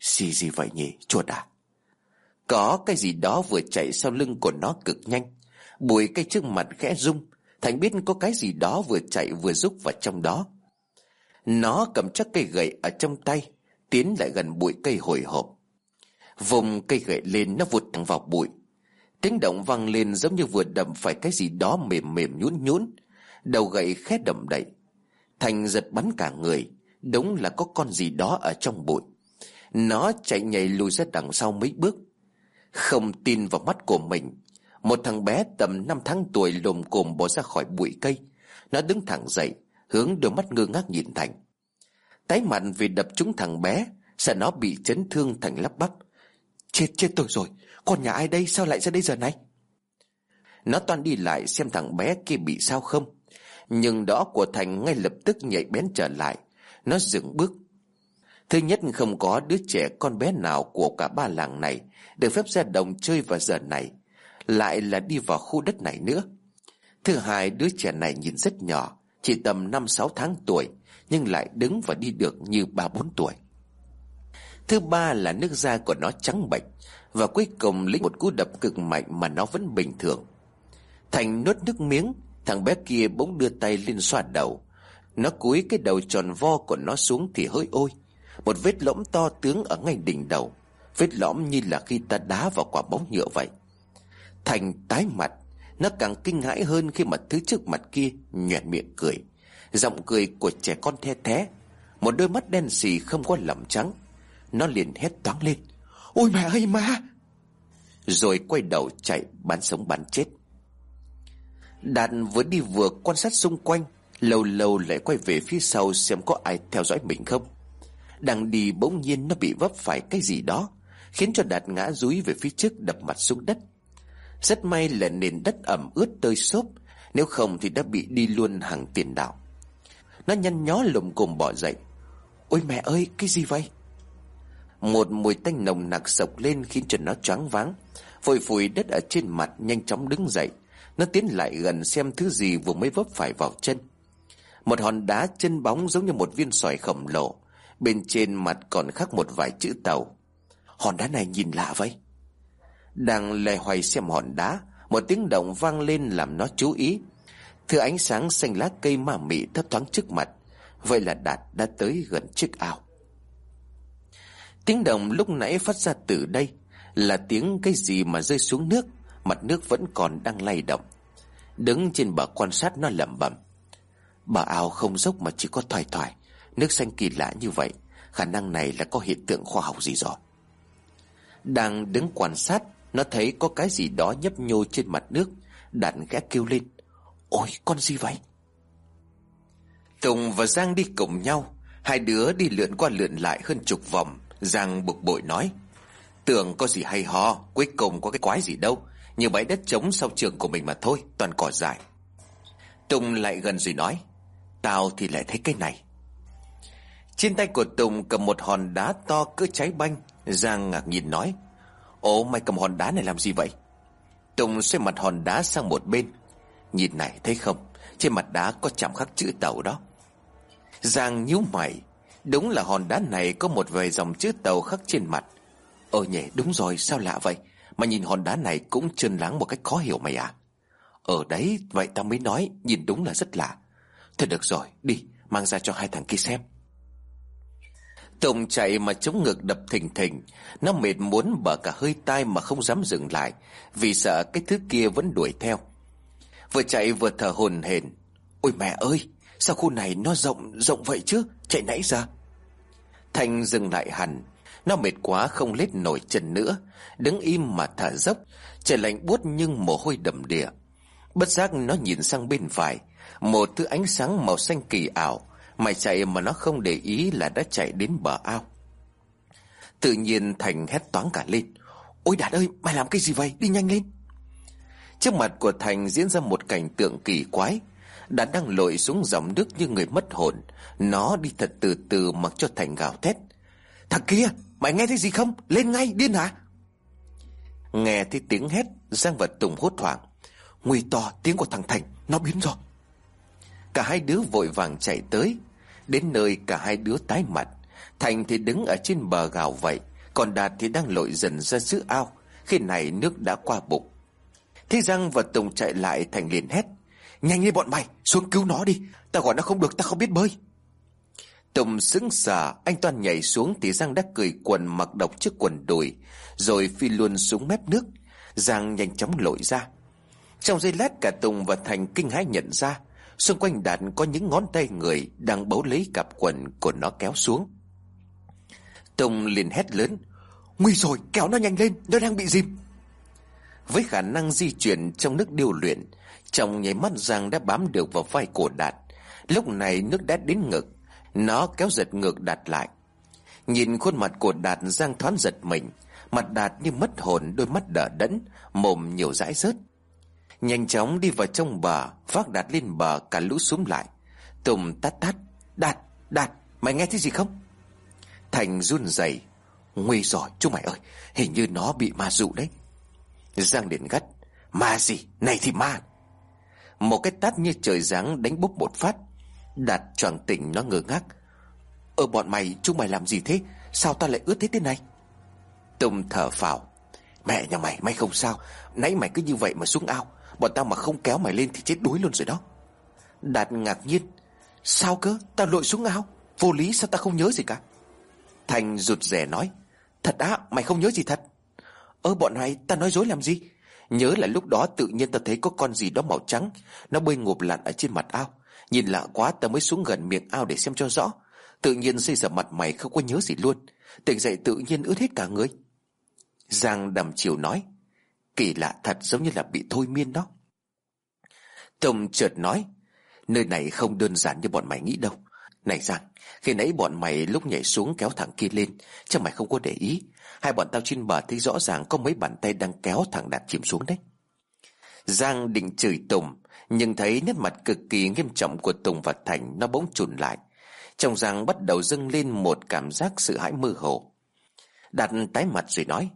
Gì gì vậy nhỉ? Chuột à? Có cái gì đó vừa chạy sau lưng của nó cực nhanh bụi cây trước mặt khẽ rung, Thành biết có cái gì đó vừa chạy vừa rúc vào trong đó. Nó cầm chắc cây gậy ở trong tay, Tiến lại gần bụi cây hồi hộp. Vùng cây gậy lên nó vụt thẳng vào bụi. Tiếng động vang lên giống như vừa đầm phải cái gì đó mềm mềm nhún nhún Đầu gậy khét đậm đậy. Thành giật bắn cả người, Đúng là có con gì đó ở trong bụi. Nó chạy nhảy lùi ra đằng sau mấy bước. Không tin vào mắt của mình một thằng bé tầm 5 tháng tuổi lồm cồm bỏ ra khỏi bụi cây. Nó đứng thẳng dậy, Hướng đôi mắt ngơ ngác nhìn Thành. Tái mặt vì đập trúng thằng bé, Sợ nó bị chấn thương thành lắp bắp. Chết chết tôi rồi. Con nhà ai đây? Sao lại ra đây giờ này? Nó toàn đi lại xem thằng bé kia bị sao không. Nhưng đó của Thành ngay lập tức nhảy bén trở lại. Nó dừng bước. Thứ nhất, không có đứa trẻ con bé nào của cả ba làng này Được phép ra đồng chơi vào giờ này. Lại là đi vào khu đất này nữa. Thứ hai, đứa trẻ này nhìn rất nhỏ, Chỉ tầm 5-6 tháng tuổi, Nhưng lại đứng và đi được như 3-4 tuổi. Thứ ba là nước da của nó trắng bệch, Và cuối cùng lấy một cú đập cực mạnh mà nó vẫn bình thường. Thành nuốt nước miếng, Thằng bé kia bỗng đưa tay lên xoa đầu. Nó cúi cái đầu tròn vo của nó xuống thì hơi ôi, Một vết lõm to tướng ở ngay đỉnh đầu, Vết lõm như là khi ta đá vào quả bóng nhựa vậy. Thành tái mặt, Nó càng kinh hãi hơn khi mà thứ trước mặt kia nhoẻn miệng cười. Giọng cười của trẻ con the thế Một đôi mắt đen xì không có lỏng trắng. Nó liền hét toáng lên, Ôi mẹ ơi má! Rồi quay đầu chạy bắn sống bắn chết. Đạt vừa đi vừa quan sát xung quanh, Lâu lâu lại quay về phía sau xem có ai theo dõi mình không. Đang đi bỗng nhiên nó bị vấp phải cái gì đó, Khiến cho Đạt ngã rúi về phía trước đập mặt xuống đất. Rất may là nền đất ẩm ướt tơi xốp, Nếu không thì đã bị đi luôn hàng tiền đạo. Nó nhăn nhó lùm cồm bỏ dậy. Ôi mẹ ơi, cái gì vậy? Một mùi tanh nồng nặc sộc lên khiến cho nó choáng váng, Vội phủi đất ở trên mặt nhanh chóng đứng dậy. Nó tiến lại gần xem thứ gì vừa mới vấp phải vào chân. Một hòn đá chân bóng giống như một viên sỏi khổng lồ, Bên trên mặt còn khắc một vài chữ tàu. Hòn đá này nhìn lạ vậy. Đang lè hoài xem hòn đá, Một tiếng động vang lên làm nó chú ý. Thứ ánh sáng xanh lá cây ma mị thấp thoáng trước mặt, Vậy là Đạt đã tới gần chiếc ao. Tiếng động lúc nãy phát ra từ đây Là tiếng cái gì mà rơi xuống nước, Mặt nước vẫn còn đang lay động. Đứng trên bờ quan sát nó lẩm bẩm. Bờ ao không dốc mà chỉ có thoải thoải, Nước xanh kỳ lạ như vậy, Khả năng này là có hiện tượng khoa học gì rồi? Đang đứng quan sát nó thấy có cái gì đó nhấp nhô trên mặt nước Đạt ghé kêu lên. Ôi, con gì vậy? Tùng và Giang đi cùng nhau. Hai đứa đi lượn qua lượn lại hơn chục vòng. Giang bực bội nói, Tưởng có gì hay ho, Cuối cùng có cái quái gì đâu. Như bãi đất trống sau trường của mình mà thôi, Toàn cỏ dại. Tùng lại gần rồi nói, Tao thì lại thấy cái này. Trên tay của Tùng cầm một hòn đá to cỡ trái banh. Giang ngạc nhìn nói Ồ, mày cầm hòn đá này làm gì vậy? Tùng xoay mặt hòn đá sang một bên. Nhìn này, thấy không? Trên mặt đá có chạm khắc chữ tàu đó. Giang nhíu mày. Đúng là hòn đá này có một vài dòng chữ tàu khắc trên mặt. Ồ nhỉ, đúng rồi, sao lạ vậy? Mà nhìn hòn đá này cũng trơn láng một cách khó hiểu mày à Ở ờ đấy, vậy tao mới nói, Nhìn đúng là rất lạ. Thôi được rồi, đi, Mang ra cho hai thằng kia xem. Tùng chạy mà chống ngực đập thình thình. Nó mệt muốn bở cả hơi tai mà không dám dừng lại, Vì sợ cái thứ kia vẫn đuổi theo. Vừa chạy vừa thở hồn hển. Ôi mẹ ơi, Sao khu này nó rộng rộng vậy chứ? Chạy nãy ra Thành dừng lại hẳn. Nó mệt quá không lết nổi chân nữa. Đứng im mà thở dốc. Trời lạnh buốt nhưng mồ hôi đầm đìa. Bất giác nó nhìn sang bên phải. Một thứ ánh sáng màu xanh kỳ ảo. Mày chạy mà nó không để ý là đã chạy đến bờ ao. Tự nhiên Thành hét toáng cả lên. Ôi Đạt ơi, mày làm cái gì vậy? Đi nhanh lên. Trước mặt của Thành diễn ra một cảnh tượng kỳ quái. Đạt đang lội xuống dòng nước như người mất hồn. Nó đi thật từ từ mặc cho Thành gào thét. Thằng kia, mày nghe thấy gì không? Lên ngay, điên hả? Nghe thấy tiếng hét, Giang vật Tùng hốt hoảng. Nguy to, tiếng của thằng Thành, Nó biến rồi. Cả hai đứa vội vàng chạy tới. Đến nơi cả hai đứa tái mặt. Thành thì đứng ở trên bờ gào vậy, Còn Đạt thì đang lội dần ra giữa ao. Khi này nước đã qua bụng. Thế Giang và Tùng chạy lại, Thành liền hét, Nhanh lên bọn mày, xuống cứu nó đi. Tao gọi nó không được, tao không biết bơi. Tùng sững sờ, Anh Toàn nhảy xuống thì Giang đã cười quần mặc độc chiếc quần đùi, Rồi phi luôn xuống mép nước. Giang nhanh chóng lội ra. Trong giây lát, cả Tùng và Thành kinh hãi nhận ra Xung quanh Đạt có những ngón tay người Đang bấu lấy cặp quần của nó kéo xuống. Tùng liền hét lớn, Nguy rồi, kéo nó nhanh lên, Nó đang bị dìm. Với khả năng di chuyển trong nước điêu luyện, Trong nháy mắt Giang đã bám được vào vai cổ Đạt Lúc này nước đã đến ngực, Nó kéo giật ngược Đạt lại. Nhìn khuôn mặt của Đạt Giang thoáng giật mình. Mặt Đạt như mất hồn, Đôi mắt đỏ đẫn, Mồm nhiều dãi rớt. Nhanh chóng đi vào trong bờ Vác Đạt lên bờ cả lũ xuống lại. Tùng tắt tắt Đạt, Đạt, mày nghe thấy gì không? Thành run rẩy Nguy rồi chú mày ơi Hình như nó bị ma dụ đấy. Giang điện gắt Ma gì, này thì ma. Một cái tát như trời giáng đánh búp một phát Đạt choàng tỉnh nó ngơ ngác. Ở bọn mày chúng mày làm gì thế? Sao ta lại ướt thế thế này? Tùng thở phào Mẹ nhà mày mày không sao. Nãy mày cứ như vậy mà xuống ao. Bọn tao mà không kéo mày lên thì chết đuối luôn rồi đó. Đạt ngạc nhiên. Sao cơ? Tao lội xuống ao Vô lý, sao tao không nhớ gì cả? Thành rụt rè nói. Thật á, mày không nhớ gì thật? Ơ, bọn này, ta nói dối làm gì? Nhớ là lúc đó tự nhiên ta thấy có con gì đó màu trắng. Nó bơi ngụp lặn ở trên mặt ao. Nhìn lạ quá ta mới xuống gần miệng ao để xem cho rõ. Tự nhiên xây giờ mặt mày không có nhớ gì luôn. Tỉnh dậy tự nhiên ướt hết cả người. Giang đầm chiều nói. Kỳ lạ thật giống như là bị thôi miên đó. Tông chợt nói, Nơi này không đơn giản như bọn mày nghĩ đâu. Này Giang, Khi nãy bọn mày lúc nhảy xuống kéo thằng kia lên, Chắc mày không có để ý. Hai bọn tao trên bờ thấy rõ ràng có mấy bàn tay đang kéo thằng Đạt chìm xuống đấy. Giang định chửi Tùng, Nhưng thấy nét mặt cực kỳ nghiêm trọng của Tùng và Thành Nó bỗng chùn lại. Trong Giang bắt đầu dâng lên một cảm giác sự hãi mơ hồ. Đạt tái mặt rồi nói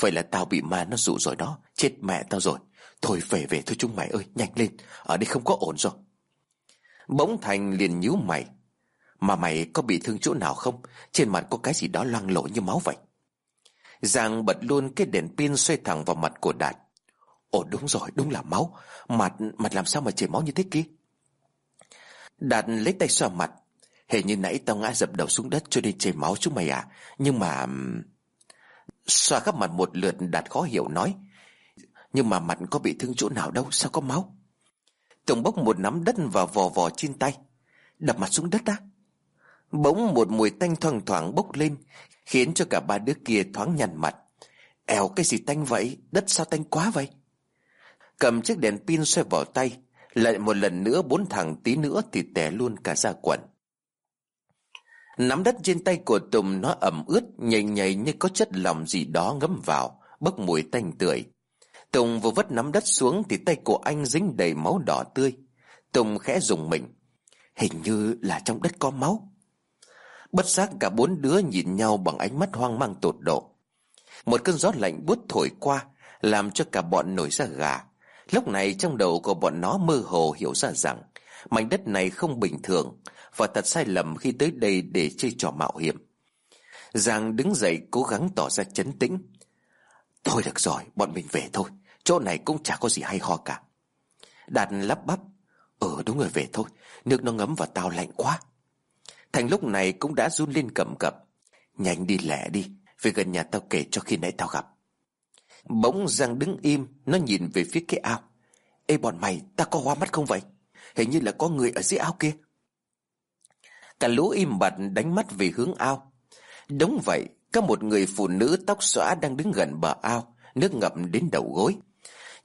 Vậy là tao bị ma nó dụ rồi đó. Chết mẹ tao rồi. Thôi về về thôi chúng mày ơi, nhanh lên. Ở đây không có ổn rồi. Bỗng Thành liền nhíu mày. Mà mày có bị thương chỗ nào không? Trên mặt có cái gì đó loang lổ như máu vậy. Giang bật luôn cái đèn pin xoay thẳng vào mặt của Đạt. Ồ, đúng rồi, đúng là máu. Mặt mặt làm sao mà chảy máu như thế kia? Đạt lấy tay xoa mặt. Hình như nãy tao ngã dập đầu xuống đất cho nên chảy máu chúng mày à. Nhưng mà Xoa khắp mặt một lượt Đạt khó hiểu nói. Nhưng mà mặt có bị thương chỗ nào đâu, Sao có máu? Tùng bốc một nắm đất và vò vò trên tay. Đập mặt xuống đất á. Bỗng một mùi tanh thoang thoảng bốc lên, Khiến cho cả ba đứa kia thoáng nhăn mặt. Ẻo cái gì tanh vậy? Đất sao tanh quá vậy? Cầm chiếc đèn pin xoay vào tay, Lại một lần nữa bốn thằng tí nữa Thì tẻ luôn cả ra quần. Nắm đất trên tay của Tùng nó ẩm ướt, Nhầy nhầy như có chất lỏng gì đó ngấm vào, Bốc mùi tanh tưởi. Tùng vừa vất nắm đất xuống Thì tay của anh dính đầy máu đỏ tươi. Tùng khẽ dùng mình. Hình như là trong đất có máu. Bất giác cả bốn đứa nhìn nhau Bằng ánh mắt hoang mang tột độ. Một cơn gió lạnh buốt thổi qua, Làm cho cả bọn nổi ra gà. Lúc này trong đầu của bọn nó mơ hồ hiểu ra rằng, Mảnh đất này không bình thường và thật sai lầm khi tới đây để chơi trò mạo hiểm. Giang đứng dậy cố gắng tỏ ra chấn tĩnh. Thôi được rồi, bọn mình về thôi. Chỗ này cũng chả có gì hay ho cả. Đạt lắp bắp. Ừ đúng rồi, về thôi. Nước nó ngấm vào tao lạnh quá. Thành lúc này cũng đã run lên cầm cập. Nhanh đi lẹ đi. Về gần nhà tao kể cho khi nãy tao gặp. Bỗng Giang đứng im, Nó nhìn về phía cái ao. Ê, bọn mày ta có hoa mắt không vậy? Hình như là có người ở dưới ao kia. Cả lũ im bặt đánh mắt về hướng ao. Đúng vậy, Có một người phụ nữ tóc xõa đang đứng gần bờ ao, Nước ngập đến đầu gối.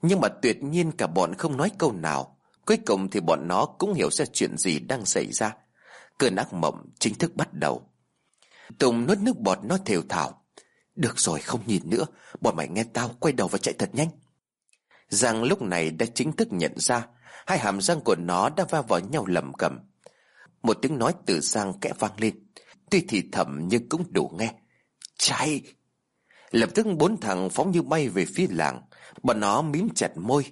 Nhưng mà tuyệt nhiên cả bọn không nói câu nào. Cuối cùng thì bọn nó cũng hiểu ra chuyện gì đang xảy ra. Cơn ác mộng chính thức bắt đầu. Tùng nuốt nước bọt nó thều thào. Được rồi, không nhìn nữa. Bọn mày nghe tao, quay đầu và chạy thật nhanh. Giang lúc này đã chính thức nhận ra. Hai hàm răng của nó đã va vào nhau lầm cầm. Một tiếng nói từ sang kẽ vang lên. Tuy thì thầm nhưng cũng đủ nghe. Chạy Lập tức bốn thằng phóng như bay về phía làng. Bọn nó mím chặt môi,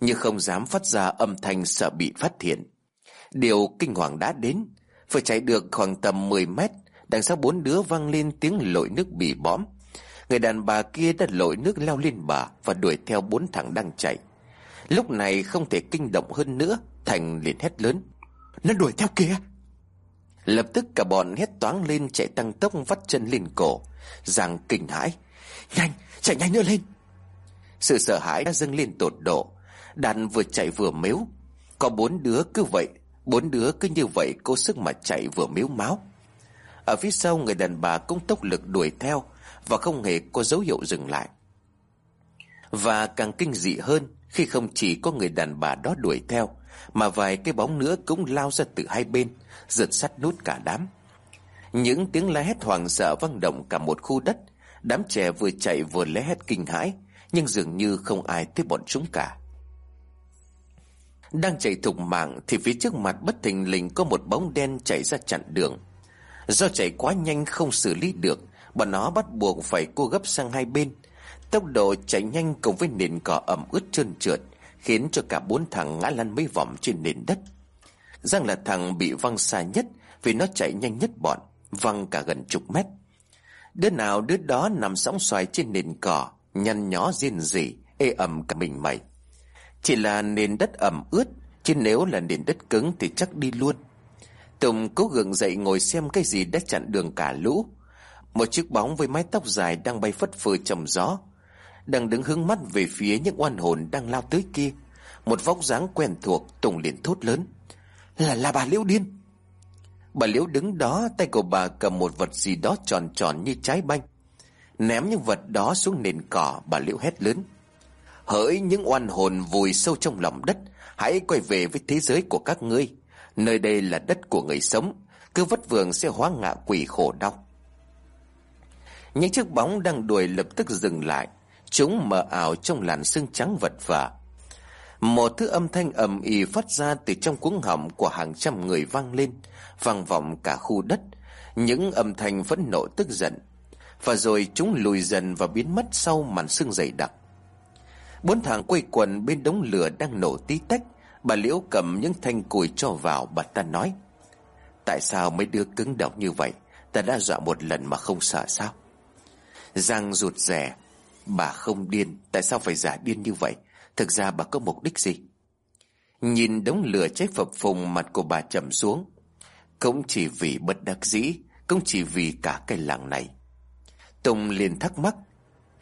Nhưng không dám phát ra âm thanh sợ bị phát hiện. Điều kinh hoàng đã đến, vừa chạy được khoảng tầm 10 mét, Đằng sau bốn đứa vang lên tiếng lội nước bị bõm. Người đàn bà kia đã lội nước leo lên bờ Và đuổi theo bốn thằng đang chạy. Lúc này không thể kinh động hơn nữa, Thành liền hét lớn. Nó đuổi theo kìa! Lập tức cả bọn hét toáng lên chạy tăng tốc vắt chân lên cổ. Giang kinh hãi. Nhanh, chạy nhanh nữa lên. Sự sợ hãi đã dâng lên tột độ. Đàn vừa chạy vừa mếu. Có bốn đứa cứ vậy Bốn đứa cứ như vậy cố sức mà chạy vừa miếu máu. Ở phía sau người đàn bà cũng tốc lực đuổi theo Và không hề có dấu hiệu dừng lại. Và càng kinh dị hơn Khi không chỉ có người đàn bà đó đuổi theo mà vài cái bóng nữa cũng lao ra từ hai bên, Giật sắt nút cả đám. Những tiếng la hét hoảng sợ vang động cả một khu đất. Đám trẻ vừa chạy vừa lé hét kinh hãi, Nhưng dường như không ai thấy bọn chúng cả. Đang chạy thục mạng Thì phía trước mặt bất thình lình Có một bóng đen chạy ra chặn đường. Do chạy quá nhanh không xử lý được, Bọn nó bắt buộc phải cua gấp sang hai bên. Tốc độ chạy nhanh cùng với nền cỏ ẩm ướt trơn trượt Khiến cho cả bốn thằng ngã lăn mấy vòng trên nền đất. Giang là thằng bị văng xa nhất Vì nó chạy nhanh nhất bọn, Văng cả gần chục mét. Đứa nào đứa đó nằm sóng xoài trên nền cỏ, Nhăn nhó riêng rỉ, Ê ẩm cả mình mày. Chỉ là nền đất ẩm ướt, Chứ nếu là nền đất cứng thì chắc đi luôn. Tùng cố gượng dậy ngồi xem cái gì đã chặn đường cả lũ. Một chiếc bóng với mái tóc dài đang bay phất phơ trong gió đang đứng hướng mắt về phía những oan hồn đang lao tới kia. Một vóc dáng quen thuộc Tùng liền thốt lớn. Là là bà Liễu Điên. Bà Liễu đứng đó, tay của bà cầm một vật gì đó tròn tròn như trái banh. Ném những vật đó xuống nền cỏ, bà Liễu hét lớn. Hỡi những oan hồn vùi sâu trong lòng đất, Hãy quay về với thế giới của các ngươi. Nơi đây là đất của người sống, Cứ vất vưởng sẽ hóa ngạ quỷ khổ đau. Những chiếc bóng đang đuổi lập tức dừng lại. Chúng mờ ảo trong làn sương trắng vật vả. Một thứ âm thanh ầm ì phát ra từ trong cuống họng của hàng trăm người vang lên, vang vọng cả khu đất. Những âm thanh phẫn nộ tức giận. Và rồi chúng lùi dần và biến mất sau màn sương dày đặc. Bốn thằng quây quần bên đống lửa đang nổ tí tách. Bà Liễu cầm những thanh củi cho vào, Bà ta nói, Tại sao mấy đứa cứng đọc như vậy? Ta đã dọa một lần mà không sợ sao? Giang rụt rè Bà không điên, Tại sao phải giả điên như vậy? Thực ra bà có mục đích gì? Nhìn đống lửa cháy phập phùng Mặt của bà chậm xuống. Cũng chỉ vì bất đắc dĩ, Cũng chỉ vì cả cái làng này. Tùng liền thắc mắc,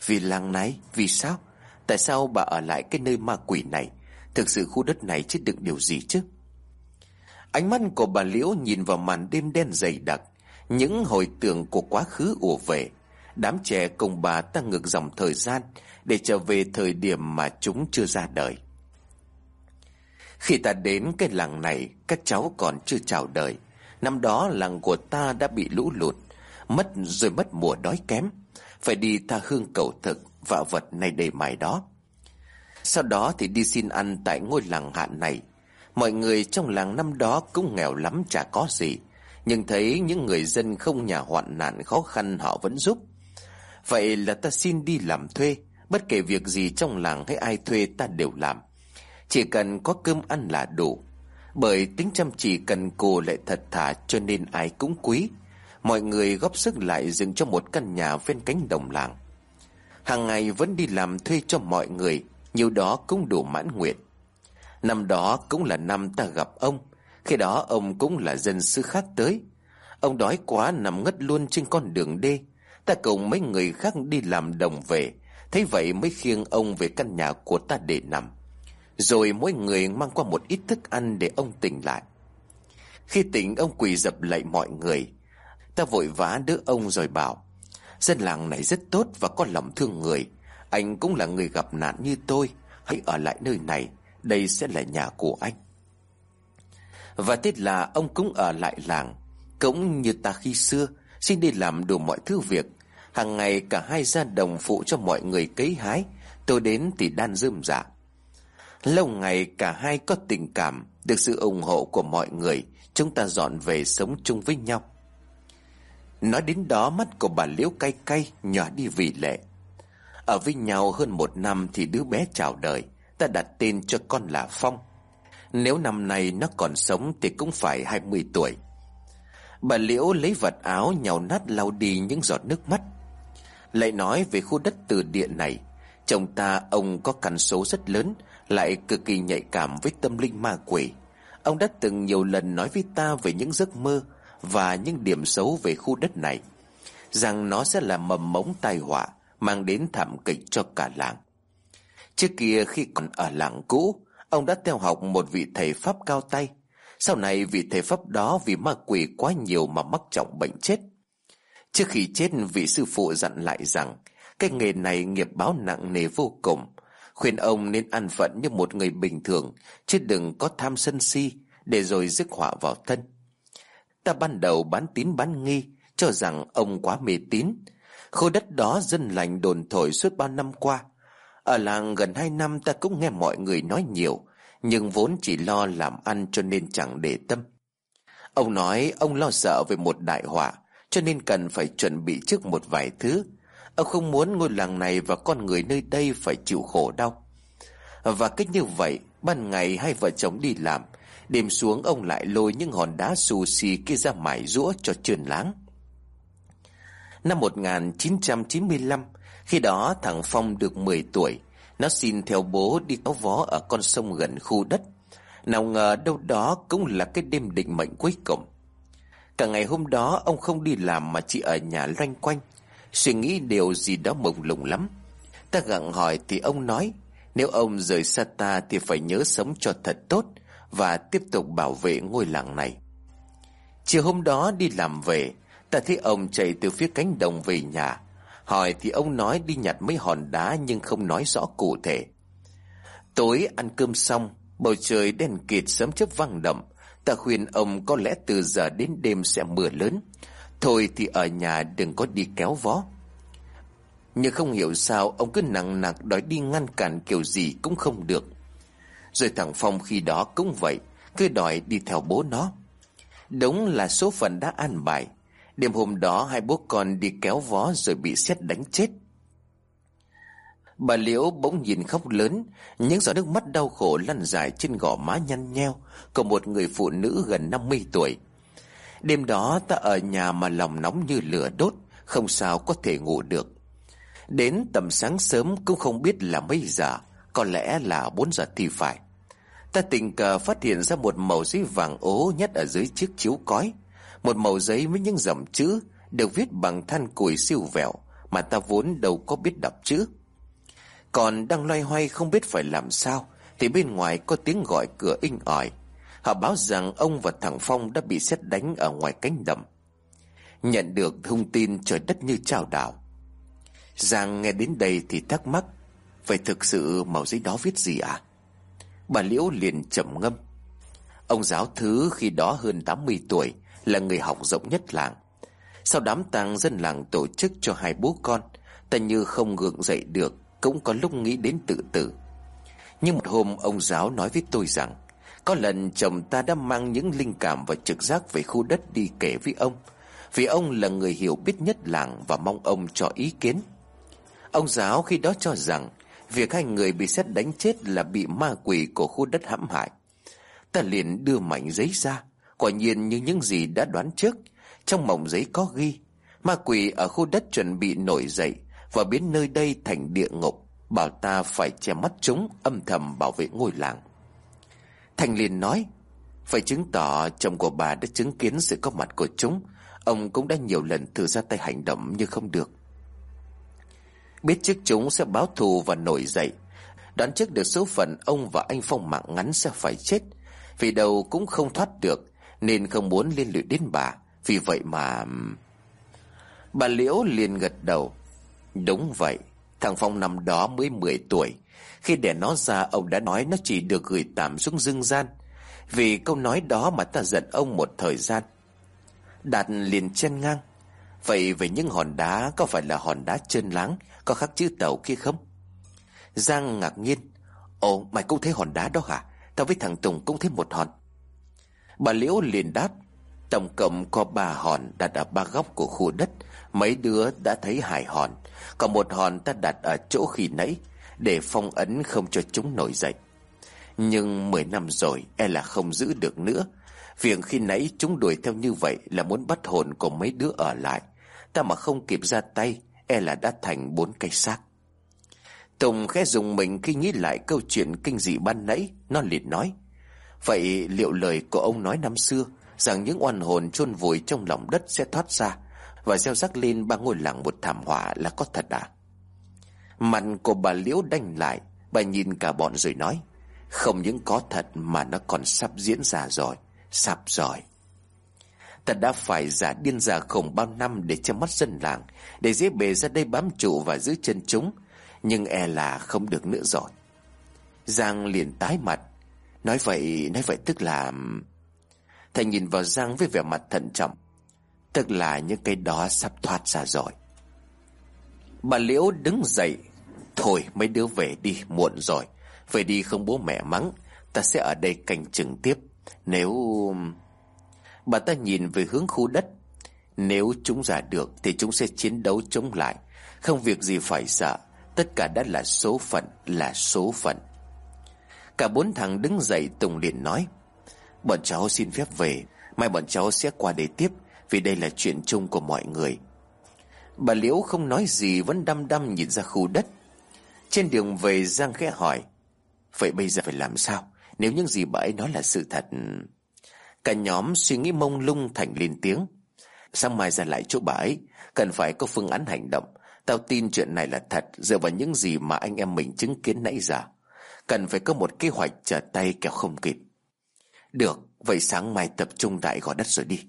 Vì làng này, Vì sao? Tại sao bà ở lại cái nơi ma quỷ này? Thực sự khu đất này chết được điều gì chứ? Ánh mắt của bà Liễu nhìn vào màn đêm đen dày đặc, Những hồi tưởng của quá khứ ùa về. Đám trẻ cùng bà ta ngược dòng thời gian Để trở về thời điểm mà chúng chưa ra đời. Khi ta đến cái làng này, Các cháu còn chưa chào đời. Năm đó làng của ta đã bị lũ lụt, Mất rồi mất mùa đói kém. Phải đi tha hương cầu thực, Vạ vật này đầy mài đó. Sau đó thì đi xin ăn tại ngôi làng hạn này. Mọi người trong làng năm đó cũng nghèo lắm chả có gì. Nhưng thấy những người dân không nhà hoạn nạn khó khăn họ vẫn giúp. Vậy là ta xin đi làm thuê. Bất kể việc gì trong làng hay ai thuê ta đều làm. Chỉ cần có cơm ăn là đủ. Bởi tính chăm chỉ cần cù lại thật thà cho nên ai cũng quý. Mọi người góp sức lại dựng cho một căn nhà ven cánh đồng làng. Hàng ngày vẫn đi làm thuê cho mọi người, nhiều đó cũng đủ mãn nguyện. Năm đó cũng là năm ta gặp ông. Khi đó ông cũng là dân sư khác tới. Ông đói quá nằm ngất luôn trên con đường đê. Ta cùng mấy người khác đi làm đồng về. Thấy vậy mới khiêng ông về căn nhà của ta để nằm. Rồi mỗi người mang qua một ít thức ăn để ông tỉnh lại. Khi tỉnh, ông quỳ dập lạy mọi người. Ta vội vã đỡ ông rồi bảo, Dân làng này rất tốt và có lòng thương người. Anh cũng là người gặp nạn như tôi. Hãy ở lại nơi này. Đây sẽ là nhà của anh. Và thế là ông cũng ở lại làng. Cũng như ta khi xưa, Xin đi làm đủ mọi thứ việc hàng ngày cả hai ra đồng phụ cho mọi người cấy hái Tôi đến thì đan rơm dạ. Lâu ngày cả hai có tình cảm, Được sự ủng hộ của mọi người, Chúng ta dọn về sống chung với nhau. Nói đến đó, mắt của bà Liễu cay cay Nhỏ đi vì lệ. Ở với nhau hơn một năm Thì đứa bé chào đời, Ta đặt tên cho con là Phong. Nếu năm nay nó còn sống Thì cũng phải 20 tuổi. Bà Liễu lấy vật áo nhào nát lau đi những giọt nước mắt. Lại nói về khu đất từ địa này. Chồng ta, ông có căn số rất lớn, Lại cực kỳ nhạy cảm với tâm linh ma quỷ. Ông đã từng nhiều lần nói với ta về những giấc mơ Và những điểm xấu về khu đất này, Rằng nó sẽ là mầm mống tai họa, Mang đến thảm kịch cho cả làng. Trước kia khi còn ở làng cũ, Ông đã theo học một vị thầy Pháp cao tay. Sau này vị thầy Pháp đó vì ma quỷ quá nhiều mà mắc trọng bệnh chết Trước khi chết, vị sư phụ dặn lại rằng, Cái nghề này nghiệp báo nặng nề vô cùng. Khuyên ông nên ăn phận như một người bình thường, Chứ đừng có tham sân si, Để rồi rước họa vào thân. Ta ban đầu bán tín bán nghi, Cho rằng ông quá mê tín. Khu đất đó dân lành đồn thổi suốt bao năm qua. Ở làng gần hai năm ta cũng nghe mọi người nói nhiều, Nhưng vốn chỉ lo làm ăn cho nên chẳng để tâm. Ông nói ông lo sợ về một đại họa. Cho nên cần phải chuẩn bị trước một vài thứ. Ông không muốn ngôi làng này và con người nơi đây phải chịu khổ đau. Và cách như vậy, Ban ngày hai vợ chồng đi làm. Đêm xuống, ông lại lôi những hòn đá xù xì kia ra mải rũa cho trơn láng. Năm 1995 Khi đó thằng Phong được 10 tuổi, Nó xin theo bố đi kéo vó ở con sông gần khu đất. Nào ngờ đâu đó cũng là cái đêm định mệnh cuối cùng. Cả ngày hôm đó, ông không đi làm mà chỉ ở nhà loanh quanh, Suy nghĩ điều gì đó mộng lung lắm. Ta gặng hỏi thì ông nói, Nếu ông rời xa ta thì phải nhớ sống cho thật tốt Và tiếp tục bảo vệ ngôi làng này. Chiều hôm đó đi làm về, Ta thấy ông chạy từ phía cánh đồng về nhà. Hỏi thì ông nói đi nhặt mấy hòn đá nhưng không nói rõ cụ thể. Tối ăn cơm xong, Bầu trời đen kịt sớm chớp vang đậm Ta khuyên ông có lẽ từ giờ đến đêm sẽ mưa lớn. Thôi thì ở nhà đừng có đi kéo vó. Nhưng không hiểu sao ông cứ nặng nặc đòi đi ngăn cản kiểu gì cũng không được. Rồi thằng Phong khi đó cũng vậy, Cứ đòi đi theo bố nó. Đúng là số phận đã an bài. Đêm hôm đó hai bố con đi kéo vó rồi bị xét đánh chết. Bà Liễu bỗng nhìn khóc lớn, Những giọt nước mắt đau khổ lăn dài trên gò má nhăn nheo. Của một người phụ nữ gần 50 tuổi. Đêm đó ta ở nhà mà lòng nóng như lửa đốt, Không sao có thể ngủ được. Đến tầm sáng sớm cũng không biết là mấy giờ, Có lẽ là 4 giờ thì phải. Ta tình cờ phát hiện ra một màu giấy vàng ố nhét ở dưới chiếc chiếu cói. Một màu giấy với những dòng chữ Được viết bằng than củi siêu vẹo Mà ta vốn đâu có biết đọc chữ Còn đang loay hoay không biết phải làm sao Thì bên ngoài có tiếng gọi cửa inh ỏi. Họ báo rằng ông và thằng Phong đã bị xét đánh ở ngoài cánh đầm. Nhận được thông tin trời đất như trao đảo. Giang nghe đến đây thì thắc mắc. Vậy thực sự màu giấy đó viết gì à? Bà Liễu liền trầm ngâm. Ông giáo thứ khi đó hơn 80 tuổi là người học rộng nhất làng. Sau đám tang dân làng tổ chức cho hai bố con, ta như không gượng dậy được, cũng có lúc nghĩ đến tự tử. Nhưng một hôm ông giáo nói với tôi rằng có lần chồng ta đã mang những linh cảm và trực giác về khu đất đi kể với ông. Vì ông là người hiểu biết nhất làng và mong ông cho ý kiến. Ông giáo khi đó cho rằng, Việc hai người bị xét đánh chết là bị ma quỷ của khu đất hãm hại. Ta liền đưa mảnh giấy ra, Quả nhiên như những gì đã đoán trước. Trong mỏng giấy có ghi, Ma quỷ ở khu đất chuẩn bị nổi dậy Và biến nơi đây thành địa ngục. Bảo ta phải che mắt chúng, âm thầm bảo vệ ngôi làng. Thành liền nói, Phải chứng tỏ chồng của bà đã chứng kiến sự có mặt của chúng. Ông cũng đã nhiều lần thử ra tay hành động nhưng không được. Biết trước chúng sẽ báo thù và nổi dậy. Đoán trước được số phận ông và anh Phong mạng ngắn sẽ phải chết. Vì đâu cũng không thoát được, Nên không muốn liên lụy đến bà. Vì vậy mà... Bà Liễu liền gật đầu. Đúng vậy. Thằng Phong năm đó mới 10 tuổi. Khi để nó ra, ông đã nói nó chỉ được gửi tạm xuống dương gian. Vì câu nói đó mà ta giận ông một thời gian. Đạt liền chen ngang. Vậy về những hòn đá, có phải là hòn đá trơn láng, Có khắc chữ tàu kia không? Giang ngạc nhiên. Ồ, mày cũng thấy hòn đá đó hả? Tao với thằng Tùng cũng thấy một hòn. Bà Liễu liền đáp. Tổng cộng có ba hòn đặt ở ba góc của khu đất. Mấy đứa đã thấy hai hòn. Còn một hòn ta đặt ở chỗ khi nãy. Để phong ấn không cho chúng nổi dậy. Nhưng mười năm rồi E là không giữ được nữa. Việc khi nãy chúng đuổi theo như vậy Là muốn bắt hồn của mấy đứa ở lại. Ta mà không kịp ra tay E là đã thành bốn cây xác. Tùng khẽ dùng mình khi nghĩ lại câu chuyện kinh dị ban nãy, Nó liền nói, Vậy liệu lời của ông nói năm xưa, Rằng những oan hồn chôn vùi trong lòng đất sẽ thoát ra Và gieo rắc lên ba ngôi làng một thảm họa là có thật à? Mặt của bà Liễu đanh lại Bà nhìn cả bọn rồi nói Không những có thật mà nó còn sắp diễn ra rồi Sắp rồi. Ta đã phải giả điên giả khổng bao năm để che mắt dân làng Để dễ bề ra đây bám trụ và giữ chân chúng Nhưng e là không được nữa rồi. Giang liền tái mặt Nói vậy, nói vậy tức là... Thầy nhìn vào Giang với vẻ mặt thận trọng Tức là những cái đó sắp thoát ra rồi. Bà Liễu đứng dậy. Thôi, mấy đứa về đi, muộn rồi. Về đi không bố mẹ mắng, Ta sẽ ở đây canh chừng tiếp. Nếu... Bà ta nhìn về hướng khu đất. Nếu chúng giả được Thì chúng sẽ chiến đấu chống lại. Không việc gì phải sợ, Tất cả đã là số phận, Là số phận. Cả bốn thằng đứng dậy Tùng liền nói, Bọn cháu xin phép về, Mai bọn cháu sẽ qua đây tiếp, Vì đây là chuyện chung của mọi người. Bà Liễu không nói gì Vẫn đăm đăm nhìn ra khu đất. Trên đường về, Giang khẽ hỏi, Vậy bây giờ phải làm sao? Nếu những gì bà ấy nói là sự thật, Cả nhóm suy nghĩ mông lung thành lên tiếng. Sáng mai ra lại chỗ bà ấy, Cần phải có phương án hành động. Tao tin chuyện này là thật, Dựa vào những gì mà anh em mình chứng kiến nãy giờ. Cần phải có một kế hoạch trở tay kẻo không kịp. Được, Vậy sáng mai tập trung đại gò đất rồi đi.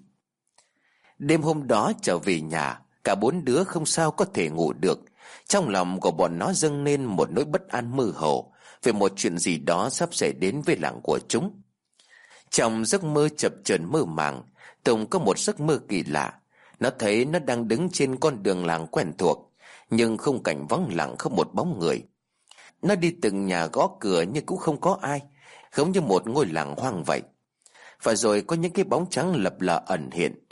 Đêm hôm đó trở về nhà Cả bốn đứa không sao có thể ngủ được. Trong lòng của bọn nó dâng lên một nỗi bất an mơ hồ Về một chuyện gì đó sắp xảy đến với làng của chúng. Trong giấc mơ chập chờn mơ màng, Tùng có một giấc mơ kỳ lạ. Nó thấy nó đang đứng trên con đường làng quen thuộc, Nhưng không cảnh vắng lặng không một bóng người. Nó đi từng nhà gõ cửa nhưng cũng không có ai, Giống như một ngôi làng hoang vậy. Và rồi có những cái bóng trắng lập lờ ẩn hiện.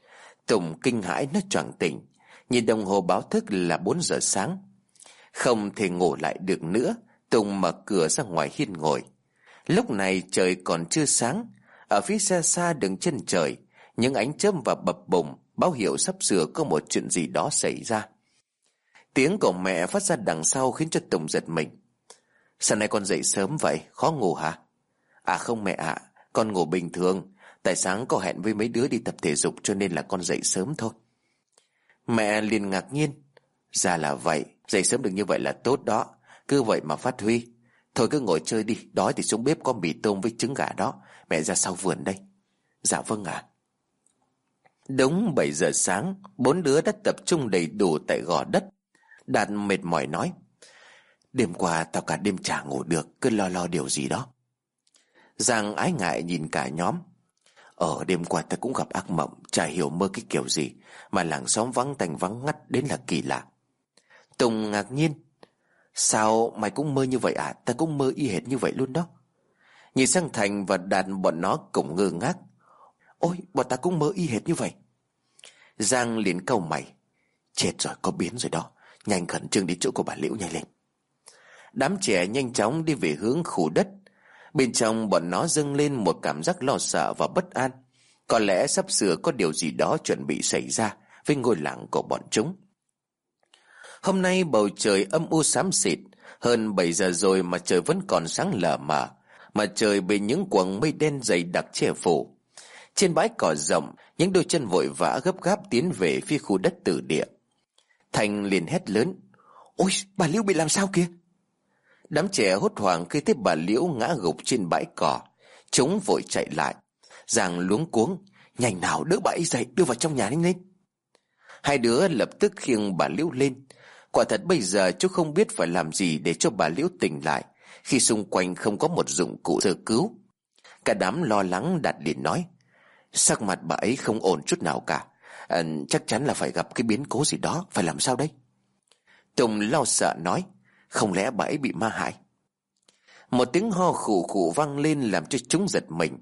Tùng kinh hãi nó choàng tỉnh. Nhìn đồng hồ báo thức là 4 giờ sáng. Không thể ngủ lại được nữa, Tùng mở cửa ra ngoài hiên ngồi. Lúc này trời còn chưa sáng. Ở phía xa xa đường chân trời, Những ánh chớp và bập bùng Báo hiệu sắp sửa có một chuyện gì đó xảy ra. Tiếng của mẹ phát ra đằng sau Khiến cho Tùng giật mình. Sao nay con dậy sớm vậy? Khó ngủ hả? À không mẹ ạ, Con ngủ bình thường. Tại sáng có hẹn với mấy đứa đi tập thể dục Cho nên là con dậy sớm thôi. Mẹ liền ngạc nhiên. Ra là vậy, Dậy sớm được như vậy là tốt đó. Cứ vậy mà phát huy. Thôi cứ ngồi chơi đi, Đói thì xuống bếp có mì tôm với trứng gà đó. Mẹ ra sau vườn đây. Dạ vâng ạ. À. Đúng 7 giờ sáng, Bốn đứa đã tập trung đầy đủ tại gò đất. Đạt mệt mỏi nói, Đêm qua tao cả đêm chả ngủ được, Cứ lo lo điều gì đó. Giang ái ngại nhìn cả nhóm. Ở đêm qua ta cũng gặp ác mộng, Chả hiểu mơ cái kiểu gì, Mà làng xóm vắng tành vắng ngắt đến là kỳ lạ. Tùng ngạc nhiên, Sao mày cũng mơ như vậy à? Ta cũng mơ y hệt như vậy luôn đó. Nhìn sang Thành và đàn bọn nó cũng ngơ ngác. Ôi, bọn ta cũng mơ y hệt như vậy. Giang liền cầu mày. Chết rồi, có biến rồi đó. Nhanh khẩn trương đi chỗ của bà Liễu nhanh lên. Đám trẻ nhanh chóng đi về hướng khu đất. Bên trong bọn nó dâng lên một cảm giác lo sợ và bất an. Có lẽ sắp sửa có điều gì đó chuẩn bị xảy ra Với ngôi làng của bọn chúng. Hôm nay bầu trời âm u xám xịt. Hơn 7 giờ rồi mà trời vẫn còn sáng lờ mờ, Mà trời bị những quầng mây đen dày đặc che phủ. Trên bãi cỏ rộng, Những đôi chân vội vã gấp gáp tiến về phía khu đất tử địa. Thành liền hét lớn, Ôi, bà Lưu bị làm sao kia Đám trẻ hốt hoảng khi thấy bà Liễu ngã gục trên bãi cỏ. Chúng vội chạy lại. Giang luống cuống Nhanh nào đỡ bà ấy dậy đưa vào trong nhà nhanh lên. Hai đứa lập tức khiêng bà Liễu lên. Quả thật bây giờ chú không biết phải làm gì để cho bà Liễu tỉnh lại Khi xung quanh không có một dụng cụ sơ cứu. Cả đám lo lắng đặt liền nói Sắc mặt bà ấy không ổn chút nào cả. À, Chắc chắn là phải gặp cái biến cố gì đó Phải làm sao đây? Tùng lo sợ nói không lẽ bà ấy bị ma hại? Một tiếng ho khủ khủ vang lên Làm cho chúng giật mình.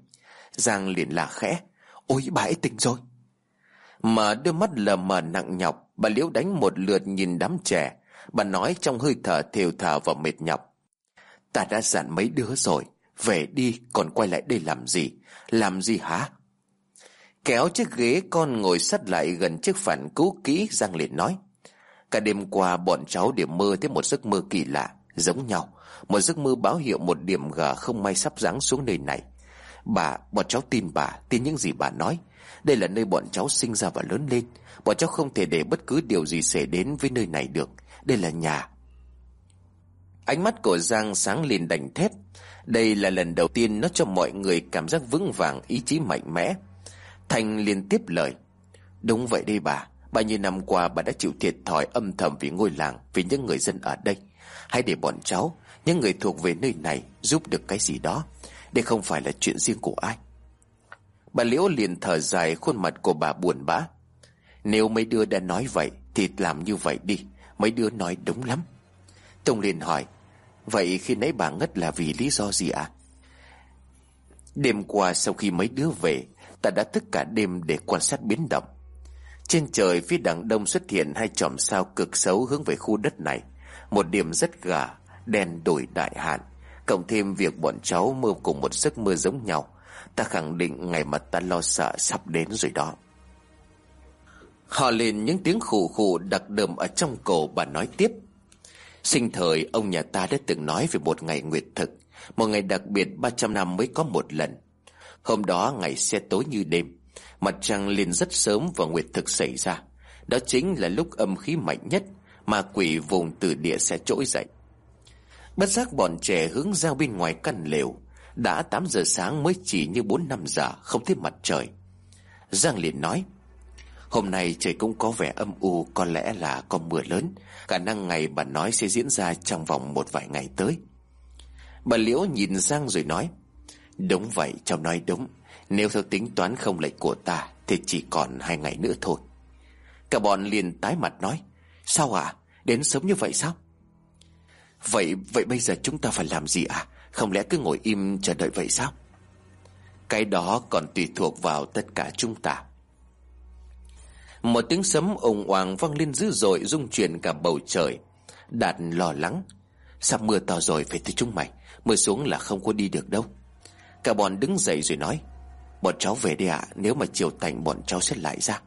Giang liền là khẽ, Ôi, bà ấy tỉnh rồi. Mở đôi mắt lờ mờ nặng nhọc, Bà Liễu đánh một lượt nhìn đám trẻ. Bà nói trong hơi thở thều thào và mệt nhọc, Ta đã dặn mấy đứa rồi, Về đi, còn quay lại đây làm gì? Làm gì hả? Kéo chiếc ghế con ngồi sắt lại gần chiếc phản cứu kỹ, Giang liền nói Cả đêm qua bọn cháu điểm mơ thấy một giấc mơ kỳ lạ Giống nhau. Một giấc mơ báo hiệu một điểm gà không may sắp giáng xuống nơi này. Bà, bọn cháu tin bà Tin những gì bà nói. Đây là nơi bọn cháu sinh ra và lớn lên. Bọn cháu không thể để bất cứ điều gì xảy đến với nơi này được. Đây là nhà. Ánh mắt của Giang sáng lên đành thép Đây là lần đầu tiên nó cho mọi người cảm giác vững vàng ý chí mạnh mẽ. Thành liên tiếp lời. Đúng vậy đây bà. Bao nhiêu năm qua bà đã chịu thiệt thòi âm thầm vì ngôi làng, Vì những người dân ở đây. Hãy để bọn cháu, Những người thuộc về nơi này, Giúp được cái gì đó. Đây không phải là chuyện riêng của ai. Bà Liễu liền thở dài, khuôn mặt của bà buồn bã. Nếu mấy đứa đã nói vậy, Thì làm như vậy đi. Mấy đứa nói đúng lắm. Tông liền hỏi, Vậy khi nãy bà ngất là vì lý do gì ạ? À? Đêm qua sau khi mấy đứa về, Ta đã thức cả đêm để quan sát biến động. Trên trời phía đằng đông xuất hiện hai chòm sao cực xấu hướng về khu đất này. Một điểm rất gà Đen đổi đại hạn. Cộng thêm việc bọn cháu mơ cùng một giấc mơ giống nhau, Ta khẳng định ngày mà ta lo sợ sắp đến rồi đó. Họ lên những tiếng khủ khủ đặc đờm ở trong cổ bà nói tiếp. Sinh thời, ông nhà ta đã từng nói về một ngày nguyệt thực, Một ngày đặc biệt 300 năm mới có một lần. Hôm đó ngày xe tối như đêm. Mặt trăng lên rất sớm và nguyệt thực xảy ra. Đó chính là lúc âm khí mạnh nhất Mà quỷ vùng từ địa sẽ trỗi dậy. Bất giác bọn trẻ hướng ra bên ngoài căn lều. Đã 8 giờ sáng mới chỉ như 4-5 giờ, Không thấy mặt trời. Giang liền nói, Hôm nay trời cũng có vẻ âm u, Có lẽ là có mưa lớn. Khả năng ngày bà nói sẽ diễn ra trong vòng một vài ngày tới. Bà Liễu nhìn Giang rồi nói, Đúng vậy, cháu nói đúng. Nếu theo tính toán không lệch của ta, Thì chỉ còn hai ngày nữa thôi. Cả bọn liền tái mặt nói, Sao ạ? Đến sớm như vậy sao? Vậy vậy bây giờ chúng ta phải làm gì à Không lẽ cứ ngồi im chờ đợi vậy sao? Cái đó còn tùy thuộc vào tất cả chúng ta. Một tiếng sấm ồn oàng vang lên dữ dội, rung chuyển cả bầu trời. Đạt lo lắng, Sắp mưa to rồi phải tới chúng mày, Mưa xuống là không có đi được đâu. Cả bọn đứng dậy rồi nói Bọn cháu về đi ạ, Nếu mà chiều tạnh bọn cháu sẽ lại ra.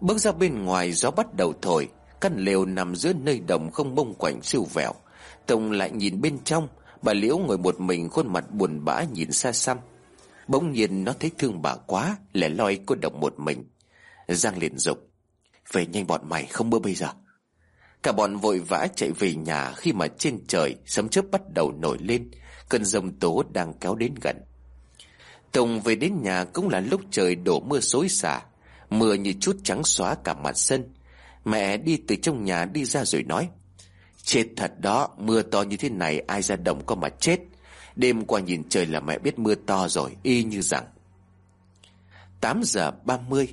Bước ra bên ngoài, gió bắt đầu thổi, Căn lều nằm giữa nơi đồng không bông quạnh siêu vẹo. Tông lại nhìn bên trong, Bà Liễu ngồi một mình khuôn mặt buồn bã nhìn xa xăm. Bỗng nhiên nó thấy thương bà quá, Lẻ loi cô độc một mình. Giang liền dục, Về nhanh bọn mày, không mưa bây giờ. Cả bọn vội vã chạy về nhà Khi mà trên trời sấm chớp bắt đầu nổi lên, Cơn rông tố đang kéo đến gần. Tùng về đến nhà cũng là lúc trời đổ mưa xối xả. Mưa như chút trắng xóa cả mặt sân. Mẹ đi từ trong nhà đi ra rồi nói, Chết thật đó, Mưa to như thế này ai ra đồng có mà chết. Đêm qua nhìn trời là mẹ biết mưa to rồi, Y như rằng. 8 giờ 30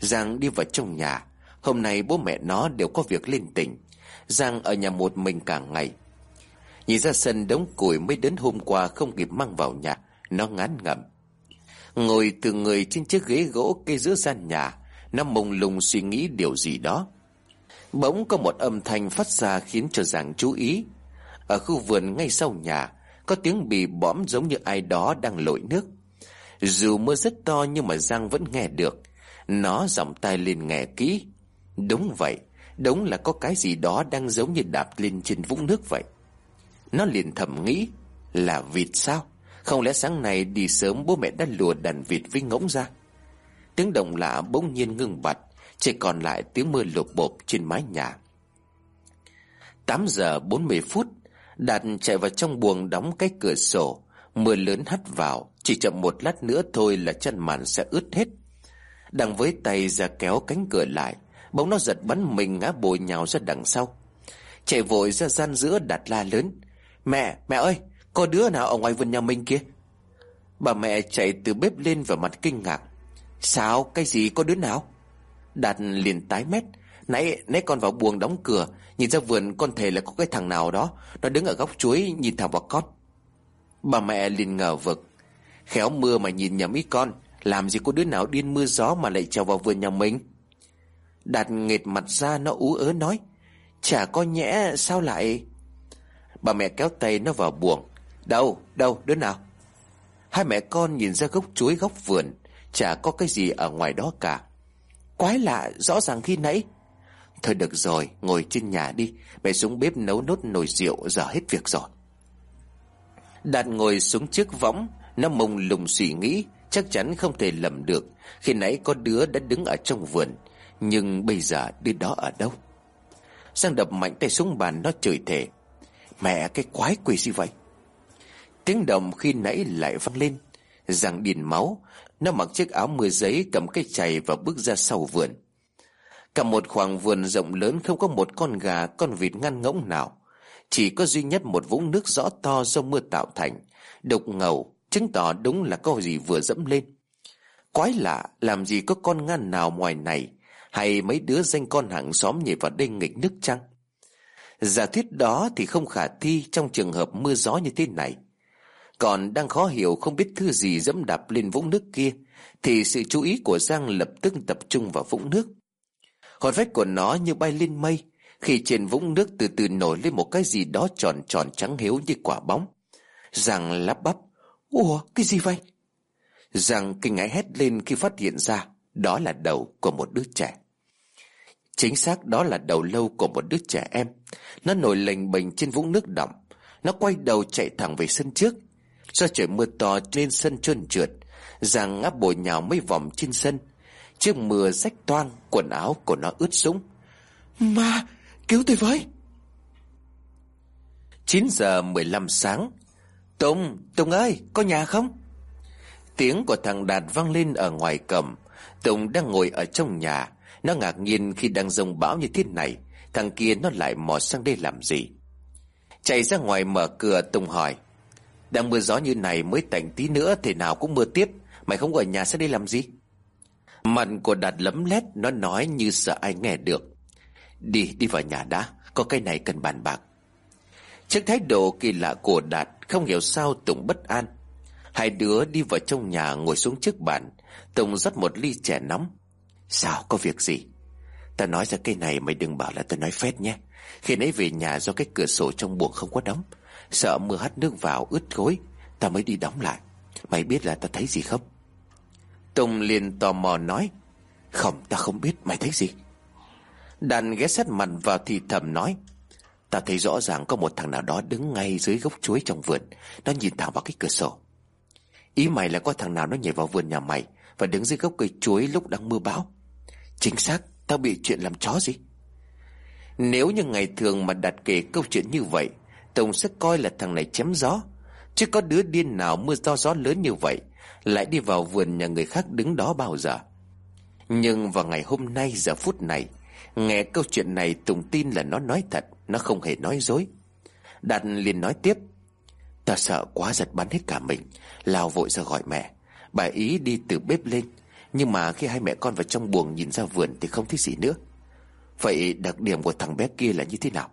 Giang đi vào trong nhà. Hôm nay bố mẹ nó đều có việc lên tỉnh. Giang ở nhà một mình cả ngày. Nhìn ra sân đống củi mới đến hôm qua không kịp mang vào nhà, Nó ngán ngẩm. Ngồi từ người trên chiếc ghế gỗ cây giữa gian nhà Nó mông lung suy nghĩ điều gì đó. Bỗng có một âm thanh phát ra khiến cho Giang chú ý. Ở khu vườn ngay sau nhà, Có tiếng bì bõm giống như ai đó đang lội nước. Dù mưa rất to nhưng mà Giang vẫn nghe được. Nó giọng tai lên nghe kỹ. Đúng vậy, Đúng là có cái gì đó đang giống như đạp lên trên vũng nước vậy. Nó liền thầm nghĩ Là vịt sao? Không lẽ sáng nay đi sớm bố mẹ đã lùa đàn vịt với ngỗng ra? Tiếng động lạ bỗng nhiên ngưng bặt Chỉ còn lại tiếng mưa lột bộp trên mái nhà. 8 giờ 40 phút Đạt chạy vào trong buồng đóng cái cửa sổ. Mưa lớn hắt vào Chỉ chậm một lát nữa thôi là chân màn sẽ ướt hết. Đang với tay ra kéo cánh cửa lại bóng nó giật bắn mình ngã bồi nhào ra đằng sau. Chạy vội ra gian giữa Đạt la lớn. Mẹ, mẹ ơi có đứa nào ở ngoài vườn nhà mình kia? Bà mẹ chạy từ bếp lên và mặt kinh ngạc. Sao? Cái gì? Có đứa nào? Đạt liền tái mét. Nãy nãy con vào buồng đóng cửa, Nhìn ra vườn con thể là có cái thằng nào đó. Nó đứng ở góc chuối, nhìn thẳng vào con. Bà mẹ liền ngờ vực. Khéo mưa mà nhìn nhầm ý con. Làm gì có đứa nào điên mưa gió Mà lại trèo vào vườn nhà mình? Đạt nghệt mặt ra, nó ú ớ nói. Chả có nhẽ sao lại? Bà mẹ kéo tay nó vào buồng. Đâu đâu, đứa nào? Hai mẹ con nhìn ra gốc chuối góc vườn, Chả có cái gì ở ngoài đó cả. Quái lạ, rõ ràng khi nãy. Thôi được rồi, Ngồi trên nhà đi, Mẹ xuống bếp nấu nốt nồi rượu, Giờ hết việc rồi. Đạt ngồi xuống chiếc võng, Nó mông lùng suy nghĩ, Chắc chắn không thể lầm được, Khi nãy có đứa đã đứng ở trong vườn, Nhưng bây giờ đứa đó ở đâu? Sang đập mạnh tay xuống bàn, Nó chửi thề. Mẹ, cái quái quỷ gì vậy? Tiếng động khi nãy lại vang lên. Giang điền máu, Nó mặc chiếc áo mưa giấy Cầm cây chày và bước ra sau vườn. Cả một khoảng vườn rộng lớn Không có một con gà, Con vịt ngăn ngỗng nào. Chỉ có duy nhất một vũng nước rõ to do mưa tạo thành Đục ngầu, Chứng tỏ đúng là có gì vừa dẫm lên. Quái lạ, Làm gì có con ngăn nào ngoài này, Hay mấy đứa danh con hàng xóm nhảy vào đây nghịch nước chăng? Giả thuyết đó thì không khả thi Trong trường hợp mưa gió như thế này còn đang khó hiểu không biết thứ gì dẫm đạp lên vũng nước kia, Thì sự chú ý của Giang lập tức tập trung vào vũng nước. Hồn phách của nó như bay lên mây, Khi trên vũng nước từ từ nổi lên một cái gì đó tròn tròn trắng hiếu như quả bóng. Giang lắp bắp, Ủa, cái gì vậy? Giang kinh ngãi hét lên khi phát hiện ra Đó là đầu của một đứa trẻ. Chính xác đó là đầu lâu của một đứa trẻ em. Nó nổi lềnh bềnh trên vũng nước đọng. Nó quay đầu chạy thẳng về sân trước. Do trời mưa to nên sân trơn trượt Giang ngáp bồi nhào mấy vòng trên sân. Chiếc mưa rách toang Quần áo của nó ướt sũng. Ma cứu tôi với. 9 giờ 15 sáng. Tùng, Tùng ơi, có nhà không? Tiếng của thằng Đạt vang lên ở ngoài cầm. Tùng đang ngồi ở trong nhà. Nó ngạc nhiên khi đang rông bão như thế này. Thằng kia nó lại mò sang đây làm gì? Chạy ra ngoài mở cửa Tùng hỏi đang mưa gió như này mới tạnh tí nữa Thể nào cũng mưa tiếp. Mày không ở nhà sẽ đi làm gì? Mặt của Đạt lấm lét Nó nói như sợ ai nghe được. Đi, đi vào nhà đã Có cái này cần bàn bạc. Trước thái độ kỳ lạ của Đạt Không hiểu sao Tùng bất an. Hai đứa đi vào trong nhà ngồi xuống trước bàn. Tùng rót một ly chè nóng. Sao có việc gì? Ta nói ra cái này mày đừng bảo là tôi nói phét nhé. Khi nãy về nhà do cái cửa sổ trong buồng không có đóng. Sợ mưa hắt nước vào ướt gối. Ta mới đi đóng lại. Mày biết là ta thấy gì không? Tùng liền tò mò nói. Không, ta không biết. Mày thấy gì? Đàn ghé sát mặt vào thì thầm nói. Ta thấy rõ ràng có một thằng nào đó đứng ngay dưới gốc chuối trong vườn. Nó nhìn thẳng vào cái cửa sổ. Ý mày là có thằng nào nó nhảy vào vườn nhà mày Và đứng dưới gốc cây chuối lúc đang mưa bão? Chính xác, Tao bị chuyện làm chó gì? Nếu như ngày thường mà đặt kể câu chuyện như vậy Tùng sẽ coi là thằng này chém gió. Chứ có đứa điên nào mưa to gió lớn như vậy, Lại đi vào vườn nhà người khác đứng đó bao giờ? Nhưng vào ngày hôm nay, giờ phút này, Nghe câu chuyện này Tùng tin là nó nói thật, Nó không hề nói dối. Đạt liền nói tiếp, Ta sợ quá giật bắn hết cả mình, Lao vội ra gọi mẹ. Bà ý đi từ bếp lên, Nhưng mà khi hai mẹ con vào trong buồng nhìn ra vườn Thì không thấy gì nữa. Vậy đặc điểm của thằng bé kia là như thế nào?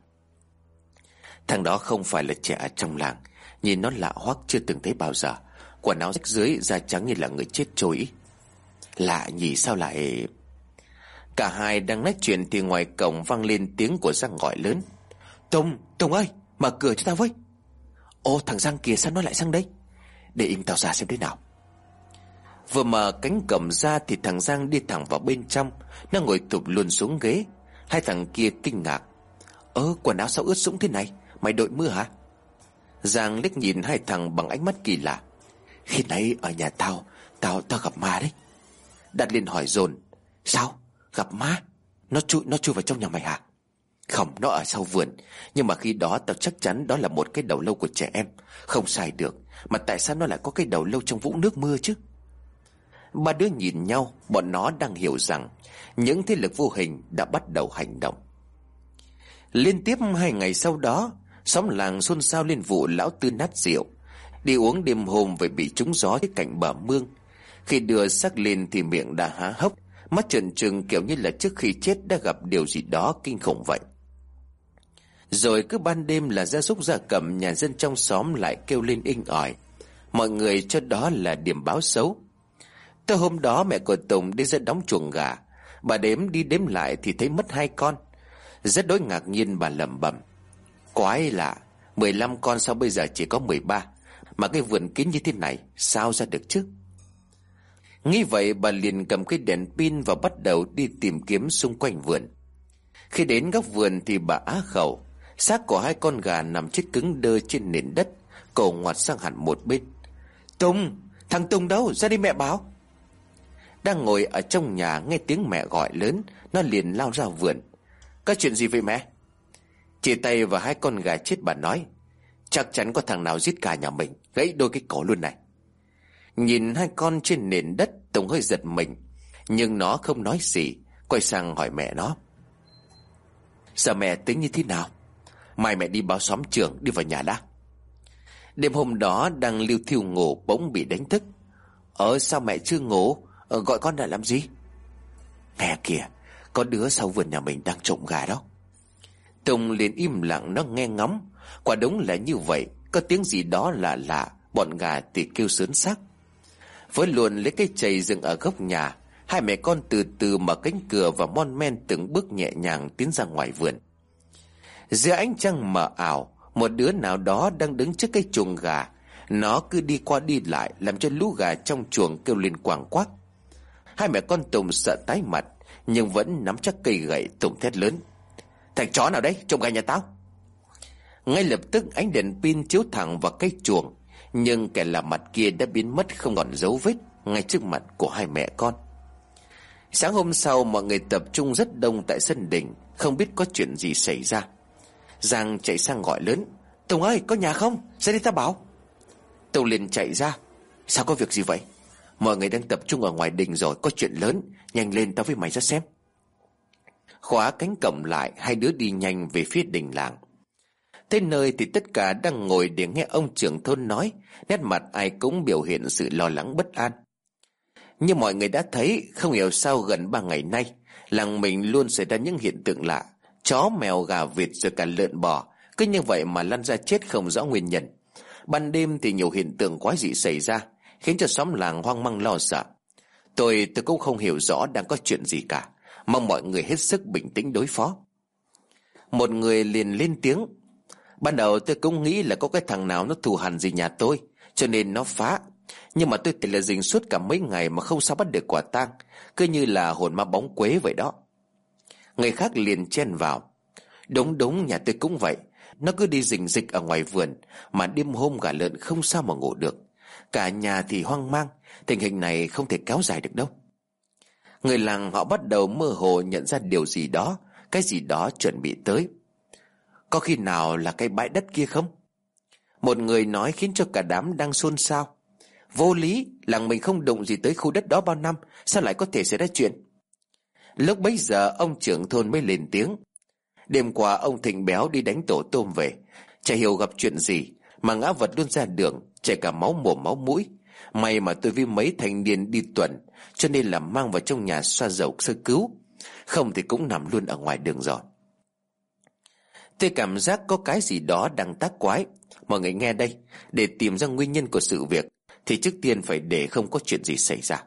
Thằng đó không phải là trẻ trong làng. Nhìn nó lạ hoắc chưa từng thấy bao giờ. Quần áo rách dưới da trắng như là người chết trôi Lạ nhỉ sao lại? Cả hai đang nói chuyện Thì ngoài cổng vang lên tiếng của Giang gọi lớn. Tùng, Tùng ơi Mở cửa cho tao với. Ô thằng Giang kia sao nó lại sang đây? Để im tao ra xem thế nào. Vừa mở cánh cổng ra Thì thằng Giang đi thẳng vào bên trong. Nó ngồi tụp luôn xuống ghế. Hai thằng kia kinh ngạc. Ơ quần áo sao ướt sũng thế này? Mày đội mưa hả? Giang liếc nhìn hai thằng bằng ánh mắt kỳ lạ. Khi nãy ở nhà tao Tao tao gặp ma đấy. Đạt liền hỏi dồn, Sao? Gặp ma? Nó chui nó chui vào trong nhà mày hả? Không, nó ở sau vườn. Nhưng mà khi đó tao chắc chắn đó là một cái đầu lâu của trẻ em. Không sai được. Mà tại sao nó lại có cái đầu lâu trong vũng nước mưa chứ? Ba đứa nhìn nhau, Bọn nó đang hiểu rằng Những thế lực vô hình đã bắt đầu hành động. Liên tiếp hai ngày sau đó Xóm làng xôn xao lên vụ lão tư nát rượu. Đi uống đêm hôm về bị trúng gió cái cạnh bờ mương. Khi đưa xác lên thì miệng đã há hốc. Mắt trần trừng kiểu như là trước khi chết đã gặp điều gì đó kinh khủng vậy. Rồi cứ ban đêm là gia súc gia cầm nhà dân trong xóm lại kêu lên inh ỏi. Mọi người cho đó là điểm báo xấu. Tới hôm đó mẹ của Tùng đi ra đóng chuồng gà. Bà đếm đi đếm lại thì thấy mất hai con. Rất đối ngạc nhiên bà lẩm bẩm. Quái lạ. 15 con sao bây giờ chỉ có 13 Mà cái vườn kín như thế này, Sao ra được chứ? Nghĩ vậy, bà liền cầm cái đèn pin Và bắt đầu đi tìm kiếm xung quanh vườn. Khi đến góc vườn thì bà á khẩu. Xác của hai con gà nằm chết cứng đơ trên nền đất, Cổ ngoặt sang hẳn một bên. Tùng, Thằng Tùng đâu? Ra đi mẹ báo Đang ngồi ở trong nhà nghe tiếng mẹ gọi lớn, Nó liền lao ra vườn. Có chuyện gì vậy mẹ? Chỉ tay và hai con gà chết bà nói Chắc chắn có thằng nào giết cả nhà mình Gãy đôi cái cổ luôn này. Nhìn hai con trên nền đất Tùng hơi giật mình Nhưng nó không nói gì Quay sang hỏi mẹ nó. Giờ mẹ tính như thế nào? Mai mẹ đi báo xóm trường Đi vào nhà đã. Đêm hôm đó đang lưu thiêu ngủ Bỗng bị đánh thức. Ờ sao mẹ chưa ngủ? Ờ, Gọi con lại làm gì? Mẹ kìa Có đứa sau vườn nhà mình đang trộm gà đó. Tùng liền im lặng nó nghe ngóng. Quả đúng là như vậy, Có tiếng gì đó lạ lạ, Bọn gà thì kêu sớn sắc Với luôn lấy cái chày dừng ở góc nhà, Hai mẹ con từ từ mở cánh cửa Và mon men từng bước nhẹ nhàng Tiến ra ngoài vườn. Giữa ánh trăng mờ ảo, Một đứa nào đó đang đứng trước cái chuồng gà. Nó cứ đi qua đi lại, Làm cho lũ gà trong chuồng kêu lên quảng quắc Hai mẹ con Tùng sợ tái mặt, Nhưng vẫn nắm chắc cây gậy Tùng thét lớn. Thằng chó nào đấy, trông gà nhà tao. Ngay lập tức ánh đèn pin chiếu thẳng vào cái chuồng. Nhưng kẻ làm mặt kia đã biến mất không còn dấu vết Ngay trước mặt của hai mẹ con. Sáng hôm sau, mọi người tập trung rất đông tại sân đình Không biết có chuyện gì xảy ra. Giang chạy sang gọi lớn, Tùng ơi, có nhà không? Ra đi ta bảo. Tùng liền chạy ra. Sao có việc gì vậy? Mọi người đang tập trung ở ngoài đình rồi, Có chuyện lớn, Nhanh lên tao với mày ra xem. Khóa cánh cổng lại Hai đứa đi nhanh về phía đình làng. Thế nơi thì tất cả đang ngồi để nghe ông trưởng thôn nói, Nét mặt ai cũng biểu hiện sự lo lắng bất an. Như mọi người đã thấy, Không hiểu sao gần ba ngày nay, Làng mình luôn xảy ra những hiện tượng lạ, Chó, mèo, gà, vịt rồi cả lợn bò. Cứ như vậy mà lăn ra chết không rõ nguyên nhân. Ban đêm thì nhiều hiện tượng quái dị xảy ra, Khiến cho xóm làng hoang mang lo sợ. Tôi tôi cũng không hiểu rõ đang có chuyện gì cả. Mong mọi người hết sức bình tĩnh đối phó. Một người liền lên tiếng. Ban đầu tôi cũng nghĩ là có cái thằng nào nó thù hằn gì nhà tôi, Cho nên nó phá. Nhưng mà tôi thì là dình suốt cả mấy ngày mà không sao bắt được quả tang, Cứ như là hồn ma bóng quế vậy đó. Người khác liền chen vào. Đúng đúng, nhà tôi cũng vậy. Nó cứ đi rình dịch ở ngoài vườn, Mà đêm hôm gà lợn không sao mà ngủ được. Cả nhà thì hoang mang, Tình hình này không thể kéo dài được đâu. Người làng họ bắt đầu mơ hồ nhận ra điều gì đó, Cái gì đó chuẩn bị tới. Có khi nào là cái bãi đất kia không? Một người nói khiến cho cả đám đang xôn xao. Vô lý, Làng mình không đụng gì tới khu đất đó bao năm, Sao lại có thể xảy ra chuyện? Lúc bấy giờ, ông trưởng thôn mới lên tiếng. Đêm qua, ông Thịnh Béo đi đánh tổ tôm về. Chả hiểu gặp chuyện gì, Mà ngã vật luôn ra đường, Chảy cả máu mồm máu mũi. May mà tôi với mấy thanh niên đi tuần, Cho nên là mang vào trong nhà xoa dầu, sơ cứu. Không thì cũng nằm luôn ở ngoài đường rồi. Tôi cảm giác có cái gì đó đang tác quái. Mọi người nghe đây, Để tìm ra nguyên nhân của sự việc, Thì trước tiên phải để không có chuyện gì xảy ra.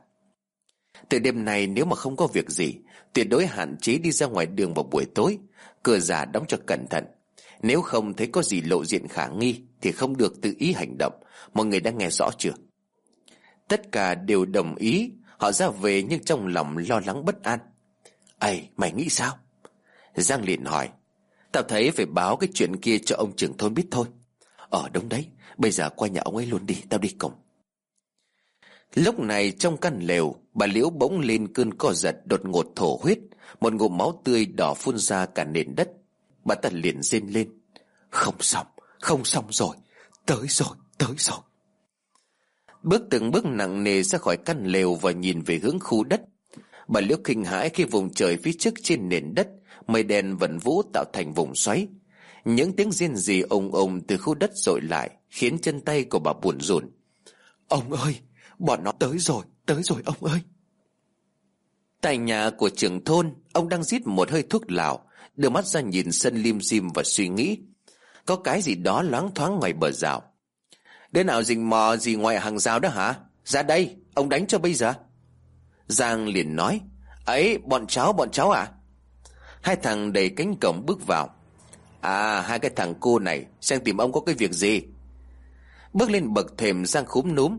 Từ đêm này nếu mà không có việc gì, Tuyệt đối hạn chế đi ra ngoài đường vào buổi tối, Cửa giả đóng cho cẩn thận. Nếu không thấy có gì lộ diện khả nghi, Thì không được tự ý hành động. Mọi người đã nghe rõ chưa? Tất cả đều đồng ý. Họ ra về nhưng trong lòng lo lắng bất an. Ây mày nghĩ sao? Giang liền hỏi. Tao thấy phải báo cái chuyện kia cho ông trưởng thôn biết thôi. Ờ đúng đấy. Bây giờ qua nhà ông ấy luôn đi. Tao đi cùng. Lúc này trong căn lều Bà Liễu bỗng lên cơn co giật đột ngột thổ huyết. Một ngụm máu tươi đỏ phun ra cả nền đất. Bà ta liền rên lên. Không xong, không xong rồi. Tới rồi, tới rồi. Bước từng bước nặng nề ra khỏi căn lều Và nhìn về hướng khu đất. Bà Liễu kinh hãi khi vùng trời phía trước trên nền đất, Mây đen vần vũ tạo thành vùng xoáy. Những tiếng riêng gì ông ông từ khu đất dội lại Khiến chân tay của bà buồn rùn. Ông ơi, Bọn nó tới rồi Tới rồi ông ơi. Tại nhà của trưởng thôn, Ông đang giết một hơi thuốc lào, Đưa mắt ra nhìn sân lim dim và suy nghĩ. Có cái gì đó loáng thoáng ngoài bờ rào Đứa nào rình mò gì ngoài hàng rào đó hả? Ra đây Ông đánh cho bây giờ. Giang liền nói Ấy bọn cháu bọn cháu à? Hai thằng đầy cánh cổng bước vào. À hai cái thằng cô này Sang tìm ông có cái việc gì. Bước lên bậc thềm Giang khúm núm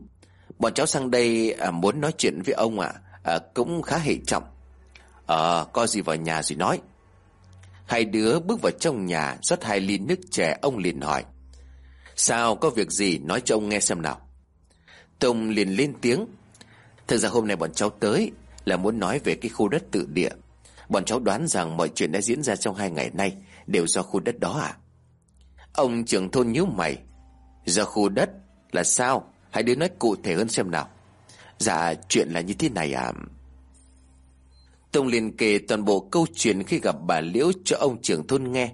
Bọn cháu sang đây à, muốn nói chuyện với ông ạ à. à, Cũng khá hệ trọng. Ờ có gì vào nhà rồi nói. Hai đứa bước vào trong nhà rót hai ly nước chè ông liền hỏi Sao có việc gì nói cho ông nghe xem nào? Tùng liền lên tiếng. Thực ra hôm nay bọn cháu tới Là muốn nói về cái khu đất tự địa. Bọn cháu đoán rằng mọi chuyện đã diễn ra trong hai ngày nay Đều do khu đất đó à? Ông trưởng thôn nhíu mày. Do khu đất là sao? Hãy đứa nói cụ thể hơn xem nào. Dạ chuyện là như thế này à? Tông liền kể toàn bộ câu chuyện khi gặp bà Liễu cho ông trưởng thôn nghe.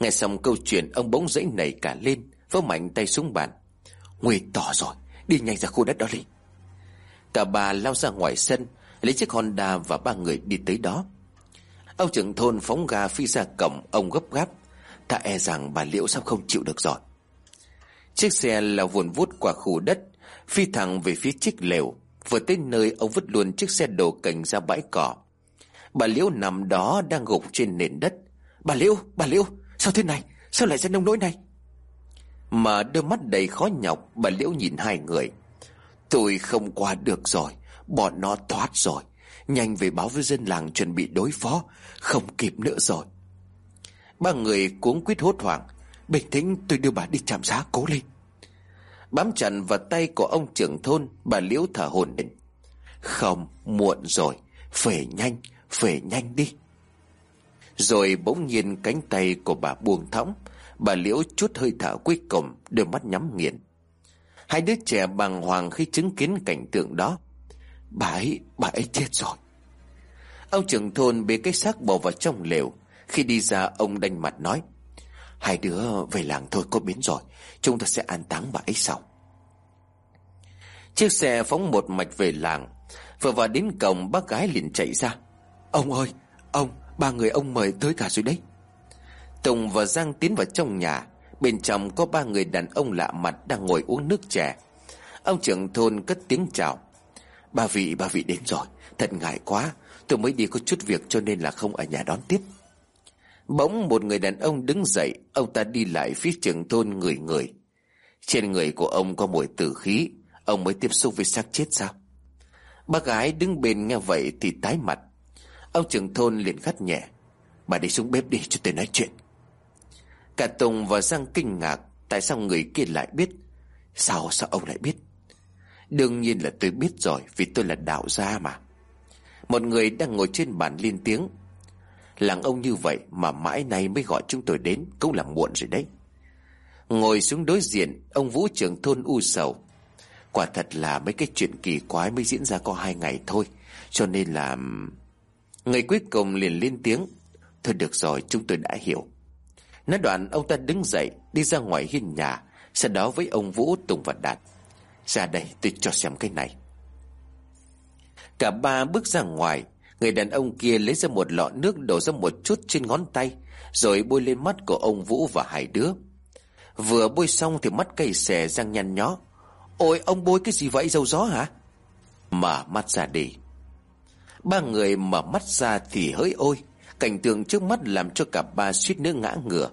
Nghe xong câu chuyện, ông bỗng dãy nảy cả lên. Vỡ mạnh tay xuống bàn. Nguy tỏ rồi Đi nhanh ra khu đất đó đi. Cả bà lao ra ngoài sân Lấy chiếc Honda và ba người đi tới đó. Ông trưởng thôn phóng ga phi ra cổng Ông gấp gáp. Ta e rằng bà Liễu sắp không chịu được rồi. Chiếc xe lao vùn vút qua khu đất Phi thẳng về phía chiếc lều. Vừa tới nơi ông vứt luôn chiếc xe đồ cành ra bãi cỏ. Bà Liễu nằm đó đang gục trên nền đất. Bà Liễu, bà Liễu Sao thế này, sao lại ra nông nỗi này? Mà đôi mắt đầy khó nhọc Bà Liễu nhìn hai người. Tôi không qua được rồi, Bọn nó thoát rồi. Nhanh về báo với dân làng chuẩn bị đối phó, Không kịp nữa rồi. Ba người cuống quýt hốt hoảng. Bình tĩnh, tôi đưa bà đi trạm xá cố lên. Bám chặt vào tay của ông trưởng thôn, Bà Liễu thở hồn định Không, muộn rồi. Về nhanh về nhanh đi. Rồi bỗng nhiên cánh tay của bà buông thõng Bà Liễu chút hơi thở cuối cùng Đôi mắt nhắm nghiền. Hai đứa trẻ bàng hoàng khi chứng kiến cảnh tượng đó. Bà ấy, bà ấy chết rồi. Ông trưởng thôn bế cái xác bỏ vào trong lều. Khi đi ra ông đanh mặt nói Hai đứa về làng thôi có biến rồi. Chúng ta sẽ an táng bà ấy sau. Chiếc xe phóng một mạch về làng. Vừa vào đến cổng bác gái liền chạy ra. Ông ơi Ông Ba người ông mời tới cả rồi đấy. Tùng và Giang tiến vào trong nhà. Bên trong có ba người đàn ông lạ mặt Đang ngồi uống nước chè. Ông trưởng thôn cất tiếng chào. Ba vị ba vị đến rồi. Thật ngại quá. Tôi mới đi có chút việc cho nên là không ở nhà đón tiếp. Bỗng một người đàn ông đứng dậy. Ông ta đi lại phía trưởng thôn người người. Trên người của ông có mùi tử khí. Ông mới tiếp xúc với xác chết sao? Bác gái đứng bên nghe vậy thì tái mặt. Ông trưởng thôn liền gắt nhẹ. Bà đi xuống bếp đi, cho tôi nói chuyện. Cả Tùng và Giang kinh ngạc, Tại sao người kia lại biết? Sao sao ông lại biết? Đương nhiên là tôi biết rồi, Vì tôi là đạo gia mà. Một người đang ngồi trên bàn liên tiếng. Làng ông như vậy mà mãi nay mới gọi chúng tôi đến Cũng là muộn rồi đấy. Ngồi xuống đối diện, Ông Vũ trưởng thôn u sầu. Quả thật là mấy cái chuyện kỳ quái mới diễn ra có hai ngày thôi, Cho nên là... Người cuối cùng liền lên tiếng. Thôi được rồi, chúng tôi đã hiểu. Nói đoạn ông ta đứng dậy, Đi ra ngoài hiên nhà, Sau đó với ông Vũ Tùng và Đạt. Ra đây tôi cho xem cái này. Cả ba bước ra ngoài, Người đàn ông kia lấy ra một lọ nước đổ ra một chút trên ngón tay, Rồi bôi lên mắt của ông Vũ và hai đứa. Vừa bôi xong thì mắt cây xè răng nhăn nhó. Ôi, ông bôi cái gì vậy, dầu gió hả? Mở mắt ra đi. Ba người mở mắt ra thì hỡi ôi Cảnh tượng trước mắt làm cho cả ba suýt nữa ngã ngửa.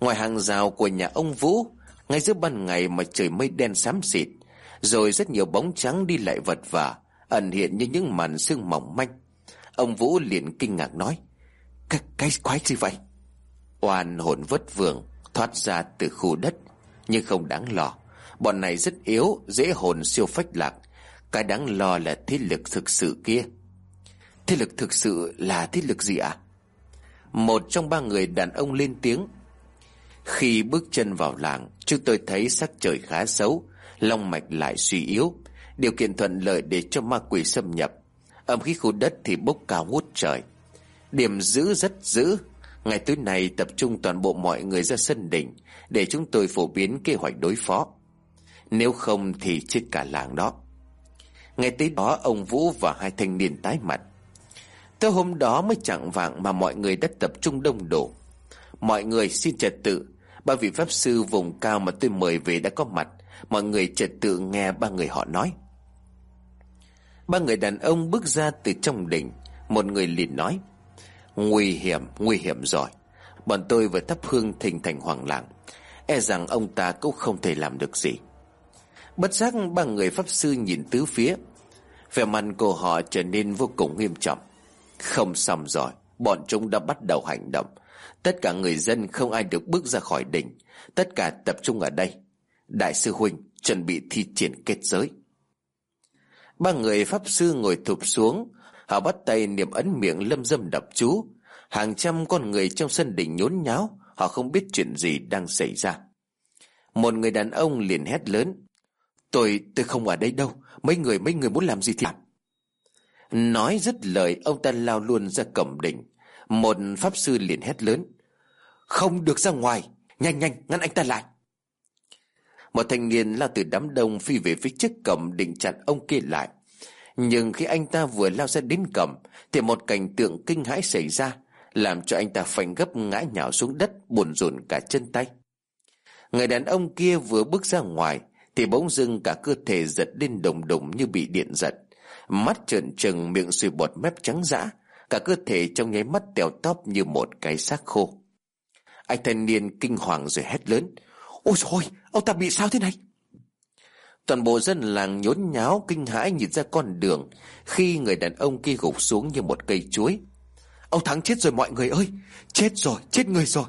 Ngoài hàng rào của nhà ông Vũ Ngay giữa ban ngày mà trời mây đen xám xịt Rồi rất nhiều bóng trắng đi lại vật vả Ẩn hiện như những màn sương mỏng manh. Ông Vũ liền kinh ngạc nói Cái, cái quái gì vậy? Oan hồn vất vưởng Thoát ra từ khu đất Nhưng không đáng lo. Bọn này rất yếu Dễ hồn siêu phách lạc. Cái đáng lo là thế lực thực sự kia. Thế lực thực sự là thế lực gì ạ? À? Một trong ba người đàn ông lên tiếng. Khi bước chân vào làng, Chúng tôi thấy sắc trời khá xấu Long mạch lại suy yếu. Điều kiện thuận lợi để cho ma quỷ xâm nhập. Âm khí khu đất thì bốc cao hút trời. Điểm giữ rất giữ. Ngày tối nay tập trung toàn bộ mọi người ra sân đỉnh Để chúng tôi phổ biến kế hoạch đối phó. Nếu không thì chết cả làng đó. Ngày tới đó, ông Vũ và hai thanh niên tái mặt. Tới hôm đó mới chẳng vạng mà mọi người đã tập trung đông đủ. Mọi người xin trật tự. Ba vị pháp sư vùng cao mà tôi mời về đã có mặt. Mọi người trật tự nghe ba người họ nói. Ba người đàn ông bước ra từ trong đỉnh. Một người liền nói Nguy hiểm, nguy hiểm rồi. Bọn tôi vừa thắp hương thình thành hoàng làng E rằng ông ta cũng không thể làm được gì. Bất giác ba người pháp sư nhìn tứ phía. Vẻ mặt của họ trở nên vô cùng nghiêm trọng. Không xong rồi. Bọn chúng đã bắt đầu hành động. Tất cả người dân không ai được bước ra khỏi đỉnh. Tất cả tập trung ở đây. Đại sư Huynh chuẩn bị thi triển kết giới. Ba người pháp sư ngồi thụp xuống. Họ bắt tay niệm ấn miệng lâm dâm đập chú. Hàng trăm con người trong sân đỉnh nhốn nháo. Họ không biết chuyện gì đang xảy ra. Một người đàn ông liền hét lớn. Tôi, tôi không ở đây đâu. Mấy người, mấy người muốn làm gì thì làm. Nói dứt lời, Ông ta lao luôn ra cổng đỉnh Một pháp sư liền hét lớn, Không được ra ngoài, Nhanh nhanh, ngăn anh ta lại. Một thanh niên lao từ đám đông Phi về phía trước cổng định chặn ông kia lại. Nhưng khi anh ta vừa lao ra đến cổng Thì một cảnh tượng kinh hãi xảy ra, Làm cho anh ta phanh gấp ngã nhào xuống đất, Buồn rùn cả chân tay. Người đàn ông kia vừa bước ra ngoài, Thì bỗng dưng cả cơ thể giật lên đồng đồng như bị điện giật. Mắt trợn trừng miệng sùi bọt mép trắng dã Cả cơ thể trong nháy mắt tèo tóp như một cái xác khô. Anh thanh niên kinh hoàng rồi hét lớn Ôi trời ông ta bị sao thế này? Toàn bộ dân làng nhốn nháo kinh hãi nhìn ra con đường Khi người đàn ông kia gục xuống như một cây chuối. Ông Thắng chết rồi mọi người ơi Chết rồi, chết người rồi.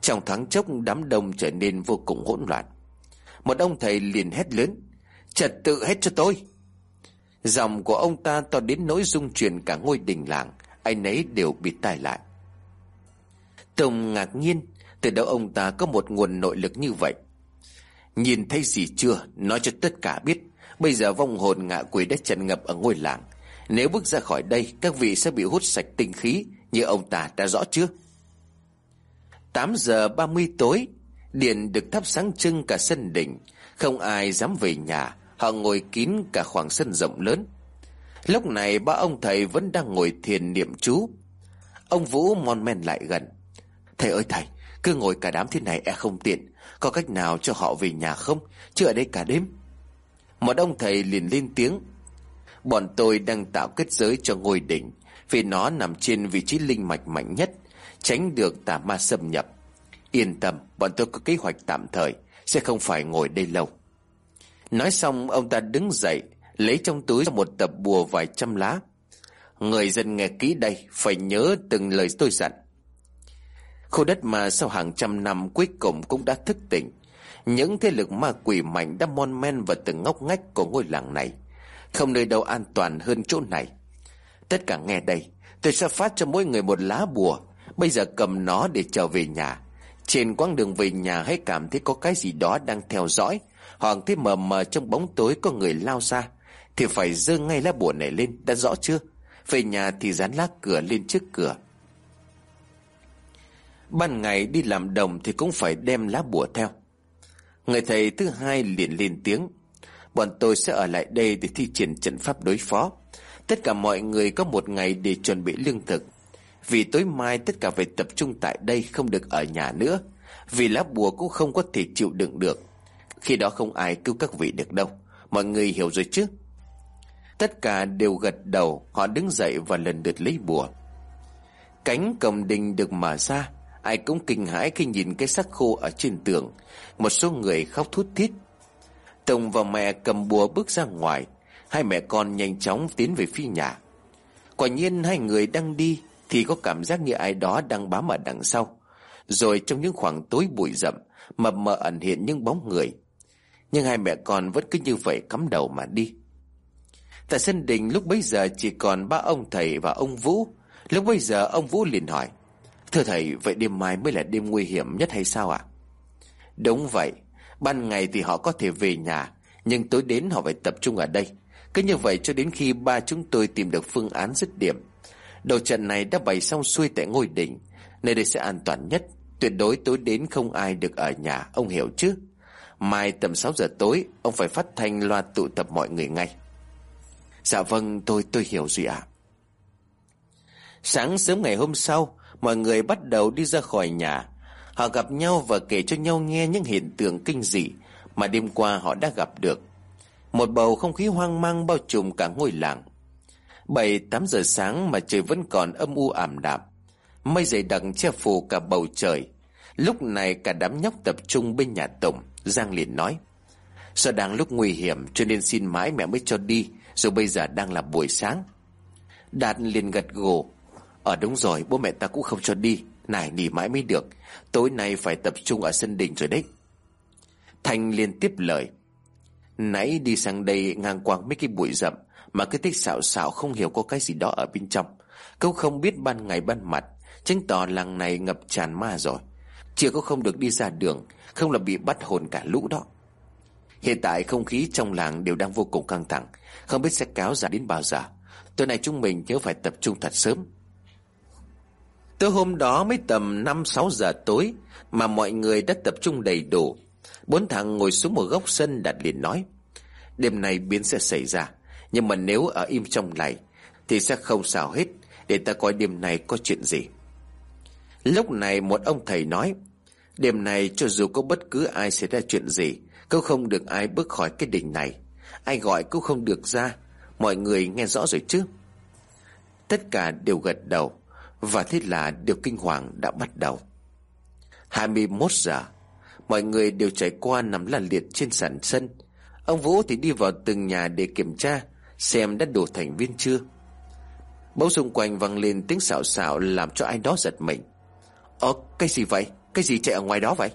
Trong thoáng chốc đám đông trở nên vô cùng hỗn loạn. Một ông thầy liền hét lớn Trật tự hết cho tôi. Dòng của ông ta to đến nỗi dung truyền cả ngôi đình làng anh ấy đều bị tai lại. Tùng ngạc nhiên, Từ đâu ông ta có một nguồn nội lực như vậy? Nhìn thấy gì chưa? Nói cho tất cả biết. Bây giờ vong hồn ngạ quỷ đã trần ngập ở ngôi làng. Nếu bước ra khỏi đây, Các vị sẽ bị hút sạch tinh khí, Như ông ta đã rõ chưa? 8 giờ 30 tối, Điện được thắp sáng trưng cả sân đỉnh Không ai dám về nhà. Họ ngồi kín cả khoảng sân rộng lớn. Lúc này ba ông thầy vẫn đang ngồi thiền niệm chú. Ông Vũ mon men lại gần. Thầy ơi thầy, Cứ ngồi cả đám thế này e không tiện. Có cách nào cho họ về nhà không? Chứ ở đây cả đêm. Một ông thầy liền lên tiếng. Bọn tôi đang tạo kết giới cho ngôi đỉnh, Vì nó nằm trên vị trí linh mạch mạnh nhất, Tránh được tà ma xâm nhập. Yên tâm, Bọn tôi có kế hoạch tạm thời, Sẽ không phải ngồi đây lâu. Nói xong, ông ta đứng dậy, Lấy trong túi một tập bùa vài trăm lá. Người dân nghe kỹ đây Phải nhớ từng lời tôi dặn. Khu đất mà sau hàng trăm năm cuối cùng cũng đã thức tỉnh, Những thế lực ma quỷ mạnh đã mon men vào từng ngóc ngách của ngôi làng này, Không nơi đâu an toàn hơn chỗ này. Tất cả nghe đây, Tôi sẽ phát cho mỗi người một lá bùa, Bây giờ cầm nó để trở về nhà. Trên quãng đường về nhà hãy cảm thấy có cái gì đó đang theo dõi. Hoàng thấy mờ mờ trong bóng tối có người lao ra, Thì phải dơ ngay lá bùa này lên, Đã rõ chưa? Về nhà thì dán lá cửa lên trước cửa. Ban ngày đi làm đồng thì cũng phải đem lá bùa theo. Người thầy thứ hai liền lên tiếng, Bọn tôi sẽ ở lại đây để thi triển trận pháp đối phó. Tất cả mọi người có một ngày để chuẩn bị lương thực. Vì tối mai tất cả phải tập trung tại đây, không được ở nhà nữa. Vì lá bùa cũng không có thể chịu đựng được. Khi đó không ai cứu các vị được đâu. Mọi người hiểu rồi chứ? Tất cả đều gật đầu, Họ đứng dậy và lần lượt lấy bùa. Cánh cầm đình được mở ra, Ai cũng kinh hãi khi nhìn cái xác khô ở trên tường. Một số người khóc thút thít. Tùng và mẹ cầm bùa bước ra ngoài. Hai mẹ con nhanh chóng tiến về phía nhà. Quả nhiên hai người đang đi Thì có cảm giác như ai đó đang bám ở đằng sau. Rồi trong những khoảng tối bụi rậm, Mập mờ ẩn hiện những bóng người. Nhưng hai mẹ con vẫn cứ như vậy cắm đầu mà đi. Tại sân đình lúc bấy giờ chỉ còn ba ông thầy và ông Vũ. Lúc bấy giờ ông Vũ liền hỏi, Thưa thầy, vậy đêm mai mới là đêm nguy hiểm nhất hay sao ạ? Đúng vậy, Ban ngày thì họ có thể về nhà, Nhưng tối đến họ phải tập trung ở đây. Cứ như vậy cho đến khi ba chúng tôi tìm được phương án dứt điểm. Đầu trận này đã bày xong xuôi tại ngôi đỉnh, Nơi đây sẽ an toàn nhất. Tuyệt đối tối đến không ai được ở nhà, Ông hiểu chứ? Mai tầm 6 giờ tối, Ông phải phát thanh loa tụ tập mọi người ngay. Dạ vâng tôi tôi hiểu rồi ạ. Sáng sớm ngày hôm sau, Mọi người bắt đầu đi ra khỏi nhà. Họ gặp nhau và kể cho nhau nghe những hiện tượng kinh dị Mà đêm qua họ đã gặp được. Một bầu không khí hoang mang bao trùm cả ngôi làng. Bảy, tám giờ sáng mà trời vẫn còn âm u ảm đạm. Mây dày đặc che phủ cả bầu trời. Lúc này cả đám nhóc tập trung bên nhà Tổng. Giang liền nói Do đang lúc nguy hiểm cho nên xin mãi mẹ mới cho đi, Rồi bây giờ đang là buổi sáng. Đạt liền gật gù Ở đúng rồi, bố mẹ ta cũng không cho đi, Này nỉ mãi mới được, Tối nay phải tập trung ở sân đình rồi đấy. Thành liền tiếp lời, Nãy đi sang đây ngang qua mấy cái bụi rậm Mà cứ thích xạo xạo không hiểu có cái gì đó ở bên trong Câu không biết ban ngày ban mặt, Chứng tỏ làng này ngập tràn ma rồi. Chưa có không được đi ra đường, Không là bị bắt hồn cả lũ đó. Hiện tại không khí trong làng đều đang vô cùng căng thẳng, Không biết sẽ kéo dài đến bao giờ. Tối nay chúng mình nhớ phải tập trung thật sớm. Tối hôm đó mới tầm 5-6 giờ tối Mà mọi người đã tập trung đầy đủ. Bốn thằng ngồi xuống một góc sân đặt liền nói, Đêm nay biến sẽ xảy ra, Nhưng mà nếu ở im trong này Thì sẽ không sao hết. Để ta coi đêm nay có chuyện gì. Lúc này một ông thầy nói, Đêm này cho dù có bất cứ ai xảy ra chuyện gì Cũng không được ai bước khỏi cái đỉnh này. Ai gọi cũng không được ra. Mọi người nghe rõ rồi chứ? Tất cả đều gật đầu, Và thế là điều kinh hoàng đã bắt đầu. 21 giờ, Mọi người đều trải qua nằm lăn liệt trên sàn sân. Ông Vũ thì đi vào từng nhà để kiểm tra, Xem đã đủ thành viên chưa. Bỗng xung quanh vang lên tiếng xạo xạo Làm cho ai đó giật mình. Ơ, cái gì vậy? Cái gì chạy ở ngoài đó vậy?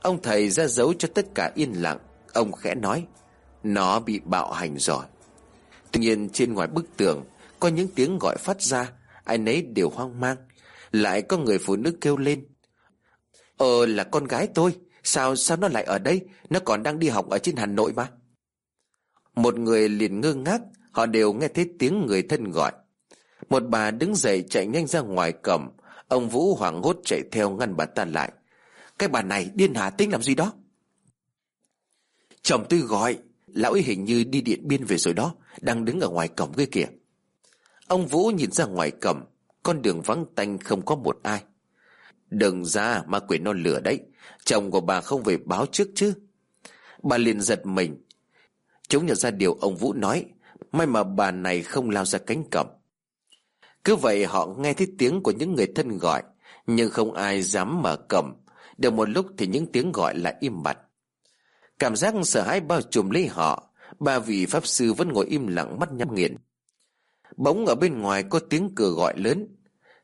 Ông thầy ra dấu cho tất cả yên lặng. Ông khẽ nói, Nó bị bạo hành rồi. Tuy nhiên, trên ngoài bức tường, Có những tiếng gọi phát ra. Ai nấy đều hoang mang. Lại có người phụ nữ kêu lên Ờ là con gái tôi. Sao sao nó lại ở đây? Nó còn đang đi học ở trên Hà Nội mà. Một người liền ngơ ngác, Họ đều nghe thấy tiếng người thân gọi. Một bà đứng dậy chạy nhanh ra ngoài cầm Ông Vũ hoảng hốt chạy theo ngăn bà ta lại. Cái bà này điên hà tính làm gì đó? Chồng tôi gọi, Lão ấy hình như đi điện biên về rồi đó, Đang đứng ở ngoài cổng kia kìa. Ông Vũ nhìn ra ngoài cổng, Con đường vắng tanh không có một ai. Đừng ra ma quỷ non lửa đấy, Chồng của bà không về báo trước chứ. Bà liền giật mình. Chúng nhận ra điều ông Vũ nói, May mà bà này không lao ra cánh cổng. Cứ vậy họ nghe thấy tiếng của những người thân gọi, Nhưng không ai dám mở cổng. Được một lúc thì những tiếng gọi lại im bặt. Cảm giác sợ hãi bao trùm lấy họ, Ba vị pháp sư vẫn ngồi im lặng mắt nhắm nghiền Bỗng ở bên ngoài có tiếng cửa gọi lớn.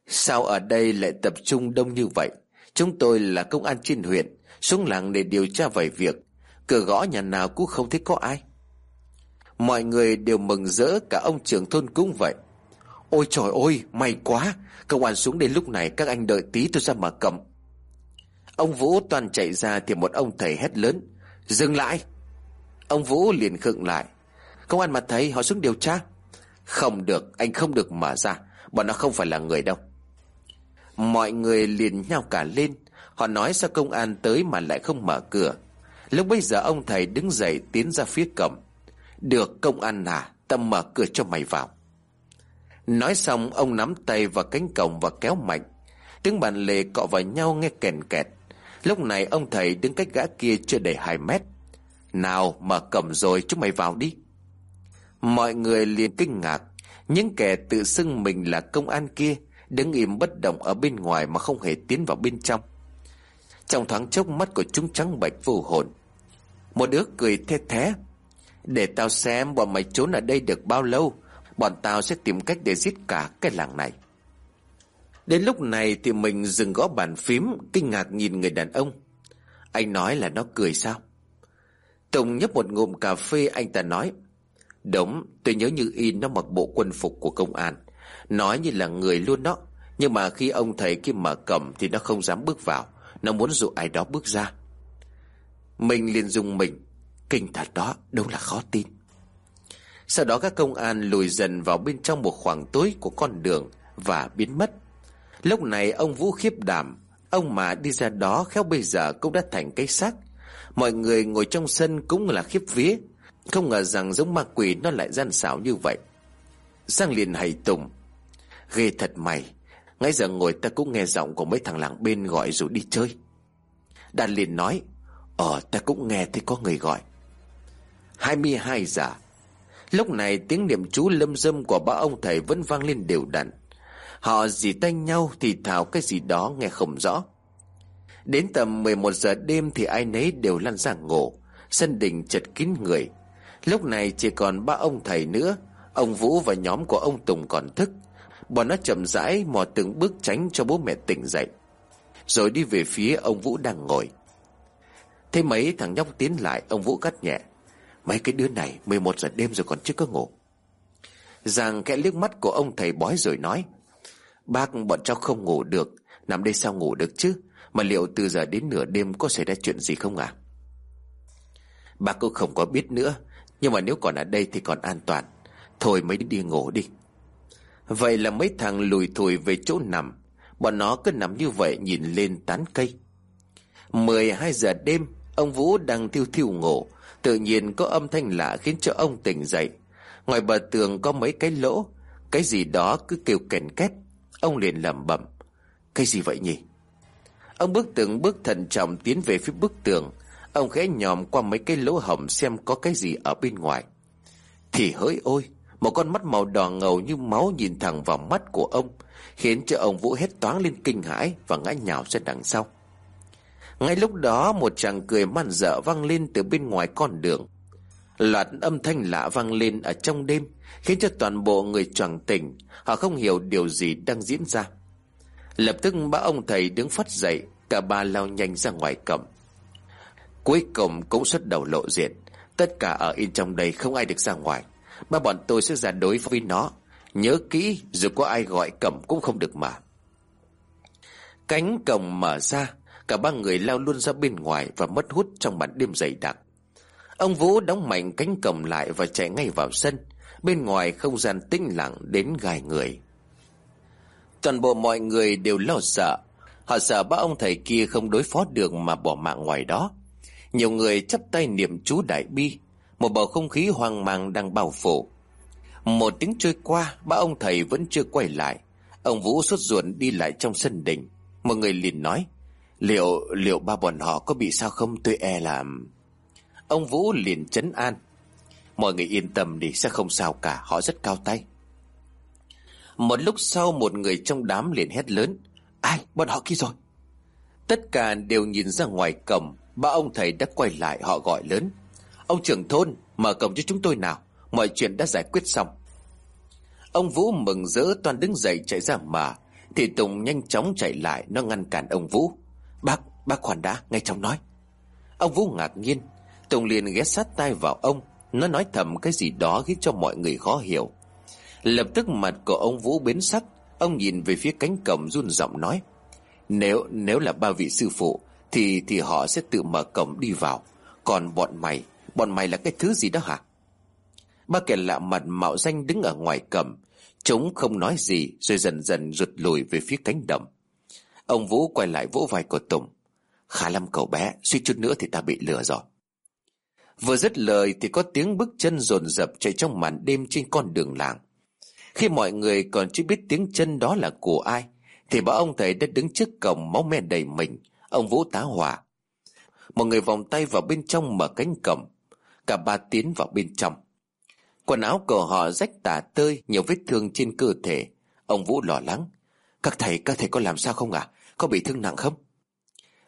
Sao ở đây lại tập trung đông như vậy? Chúng tôi là công an trên huyện, Xuống làng để điều tra vài việc. Cửa gõ nhà nào cũng không thấy có ai. Mọi người đều mừng rỡ, Cả ông trưởng thôn cũng vậy. Ôi trời ơi, may quá. Công an xuống đây lúc này, các anh đợi tí tôi ra mở cầm Ông Vũ toàn chạy ra Thì một ông thầy hét lớn, Dừng lại. Ông Vũ liền khựng lại. Công an mà thấy họ xuống điều tra. Không được, anh không được mở ra, Bọn nó không phải là người đâu. Mọi người liền nhau cả lên. Họ nói sao công an tới mà lại không mở cửa. Lúc bây giờ ông thầy đứng dậy tiến ra phía cổng. Được, công an à Tâm mở cửa cho mày vào. Nói xong, ông nắm tay vào cánh cổng và kéo mạnh. Tiếng bàn lề cọ vào nhau nghe kèn kẹt. Lúc này, ông thầy đứng cách gã kia chưa đầy hai mét. Nào, mở cổng rồi, chúng mày vào đi. Mọi người liền kinh ngạc. Những kẻ tự xưng mình là công an kia Đứng im bất động ở bên ngoài mà không hề tiến vào bên trong. Trong thoáng chốc, mắt của chúng trắng bạch vô hồn. Một đứa cười thê thé. Để tao xem bọn mày trốn ở đây được bao lâu Bọn tao sẽ tìm cách để giết cả cái làng này. Đến lúc này thì mình dừng gõ bàn phím, Kinh ngạc nhìn người đàn ông. Anh nói là nó cười sao? Tùng nhấp một ngụm cà phê, anh ta nói, Đúng, tôi nhớ như in nó mặc bộ quân phục của công an. Nói như là người luôn đó, Nhưng mà khi ông thầy kia mở cầm Thì nó không dám bước vào. Nó muốn dụ ai đó bước ra. Mình liền dùng mình. Kinh thật đó, đâu là khó tin. Sau đó các công an lùi dần vào bên trong một khoảng tối của con đường Và biến mất. Lúc này ông Vũ khiếp đảm, Ông mà đi ra đó khéo bây giờ cũng đã thành cái xác. Mọi người ngồi trong sân cũng là khiếp vía. Không ngờ rằng giống ma quỷ nó lại gian xảo như vậy. Sang liền hay tùng, Ghê thật mày Ngay giờ ngồi ta cũng nghe giọng của mấy thằng làng bên gọi rủ đi chơi. Đàn liền nói Ờ ta cũng nghe thấy có người gọi. 22 giờ Lúc này tiếng niệm chú lâm dâm của ba ông thầy vẫn vang lên đều đặn. Họ dì tay nhau thì thào cái gì đó nghe không rõ. Đến tầm 11 giờ đêm thì ai nấy đều lăn ra ngủ, Sân đình chật kín người. Lúc này chỉ còn ba ông thầy nữa, Ông Vũ và nhóm của ông Tùng còn thức. Bọn nó chậm rãi mò từng bước tránh cho bố mẹ tỉnh dậy. Rồi đi về phía ông Vũ đang ngồi. Thế mấy thằng nhóc tiến lại, Ông Vũ cắt nhẹ. Mấy cái đứa này 11 giờ đêm rồi còn chưa có ngủ. Giàng kẽ liếc mắt của ông thầy bói rồi nói, Bác, bọn cháu không ngủ được. Nằm đây sao ngủ được chứ? Mà liệu từ giờ đến nửa đêm có xảy ra chuyện gì không à Bác cũng không có biết nữa, Nhưng mà nếu còn ở đây thì còn an toàn. Thôi mấy đi ngủ đi. Vậy là mấy thằng lùi thùi về chỗ nằm. Bọn nó cứ nằm như vậy nhìn lên tán cây. 12 giờ đêm, Ông Vũ đang thiêu thiêu ngủ. Tự nhiên có âm thanh lạ khiến cho ông tỉnh dậy. Ngoài bờ tường có mấy cái lỗ, Cái gì đó cứ kêu kèn két. Ông liền lẩm bẩm, Cái gì vậy nhỉ? Ông bước từng bước thận trọng tiến về phía bức tường. Ông khẽ nhòm qua mấy cái lỗ hổng xem có cái gì ở bên ngoài. Thì hỡi ôi, Một con mắt màu đỏ ngầu như máu nhìn thẳng vào mắt của ông, Khiến cho ông Vũ hét toáng lên kinh hãi Và ngã nhào ra đằng sau ngay lúc đó, một chàng cười man dở vang lên từ bên ngoài con đường. Loạt âm thanh lạ vang lên ở trong đêm, Khiến cho toàn bộ người choàng tỉnh, Họ không hiểu điều gì đang diễn ra. Lập tức ba ông thầy đứng phát dậy, Cả ba lao nhanh ra ngoài cổng. Cuối cùng cũng xuất đầu lộ diện. Tất cả ở in trong đây không ai được ra ngoài Ba bọn tôi sẽ ra đối với nó. Nhớ kỹ, dù có ai gọi cổng cũng không được mà. Cánh cổng mở ra Cả ba người lao luôn ra bên ngoài Và mất hút trong màn đêm dày đặc. Ông Vũ đóng mạnh cánh cổng lại Và chạy ngay vào sân. Bên ngoài không gian tĩnh lặng đến gai người. Toàn bộ mọi người đều lo sợ. Họ sợ ba ông thầy kia không đối phó được Mà bỏ mạng ngoài đó. Nhiều người chắp tay niệm chú đại bi. Một bầu không khí hoang mang đang bao phủ. Một tiếng trôi qua, Ba ông thầy vẫn chưa quay lại. Ông Vũ suốt ruột đi lại trong sân đình. Một người liền nói Liệu liệu ba bọn họ có bị sao không, tôi e làm Ông Vũ liền chấn an. Mọi người yên tâm đi, sẽ không sao cả, Họ rất cao tay. Một lúc sau, một người trong đám liền hét lớn, Ai, bọn họ kia rồi? Tất cả đều nhìn ra ngoài cổng, Ba ông thầy đã quay lại, họ gọi lớn, Ông trưởng thôn, mở cổng cho chúng tôi nào, Mọi chuyện đã giải quyết xong. Ông Vũ mừng rỡ, toàn đứng dậy chạy ra mà, Thì Tùng nhanh chóng chạy lại, Nó ngăn cản ông Vũ. Bác, bác khoản đã, ngay cháu nói. Ông Vũ ngạc nhiên. Tùng liền ghé sát tay vào ông. Nó nói thầm cái gì đó khiến cho mọi người khó hiểu. Lập tức mặt của ông Vũ biến sắc. Ông nhìn về phía cánh cổng run giọng nói. Nếu nếu là ba vị sư phụ Thì thì họ sẽ tự mở cổng đi vào. Còn bọn mày Bọn mày là cái thứ gì đó hả? Ba kẻ lạ mặt mạo danh đứng ở ngoài cổng. Chúng không nói gì Rồi dần dần rụt lùi về phía cánh đồng. Ông Vũ quay lại vỗ vai của Tùng Khá lắm cậu bé Suy chút nữa thì ta bị lừa rồi Vừa dứt lời thì có tiếng bước chân rồn rập chạy trong màn đêm trên con đường làng. Khi mọi người còn chưa biết tiếng chân đó là của ai, thì bà ông thầy đã đứng trước cổng máu me đầy mình, ông Vũ tá hỏa. Một người vòng tay vào bên trong mở cánh cổng, cả ba tiến vào bên trong. Quần áo của họ rách tả tơi, nhiều vết thương trên cơ thể. Ông Vũ lo lắng. Các thầy, các thầy có làm sao không ạ? Có bị thương nặng không?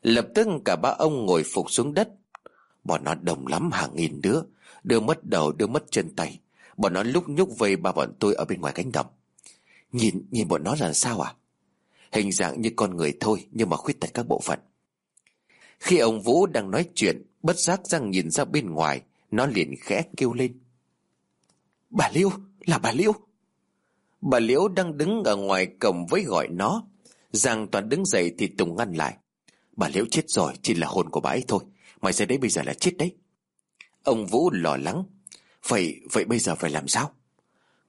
Lập tức cả ba ông ngồi phục xuống đất Bọn nó đông lắm hàng nghìn đứa Đưa mất đầu đưa mất chân tay Bọn nó lúc nhúc vây ba bọn tôi ở bên ngoài cánh đồng Nhìn nhìn bọn nó là sao à Hình dạng như con người thôi Nhưng mà khuyết tật các bộ phận Khi ông Vũ đang nói chuyện Bất giác răng nhìn ra bên ngoài Nó liền khẽ kêu lên Bà Liễu, là bà Liễu. Bà Liễu đang đứng ở ngoài cổng với gọi nó. Giang toàn đứng dậy thì Tùng ngăn lại. Bà Liễu chết rồi, chỉ là hồn của bà ấy thôi. Mày ra đấy bây giờ là chết đấy. Ông Vũ lo lắng. Vậy, vậy bây giờ phải làm sao?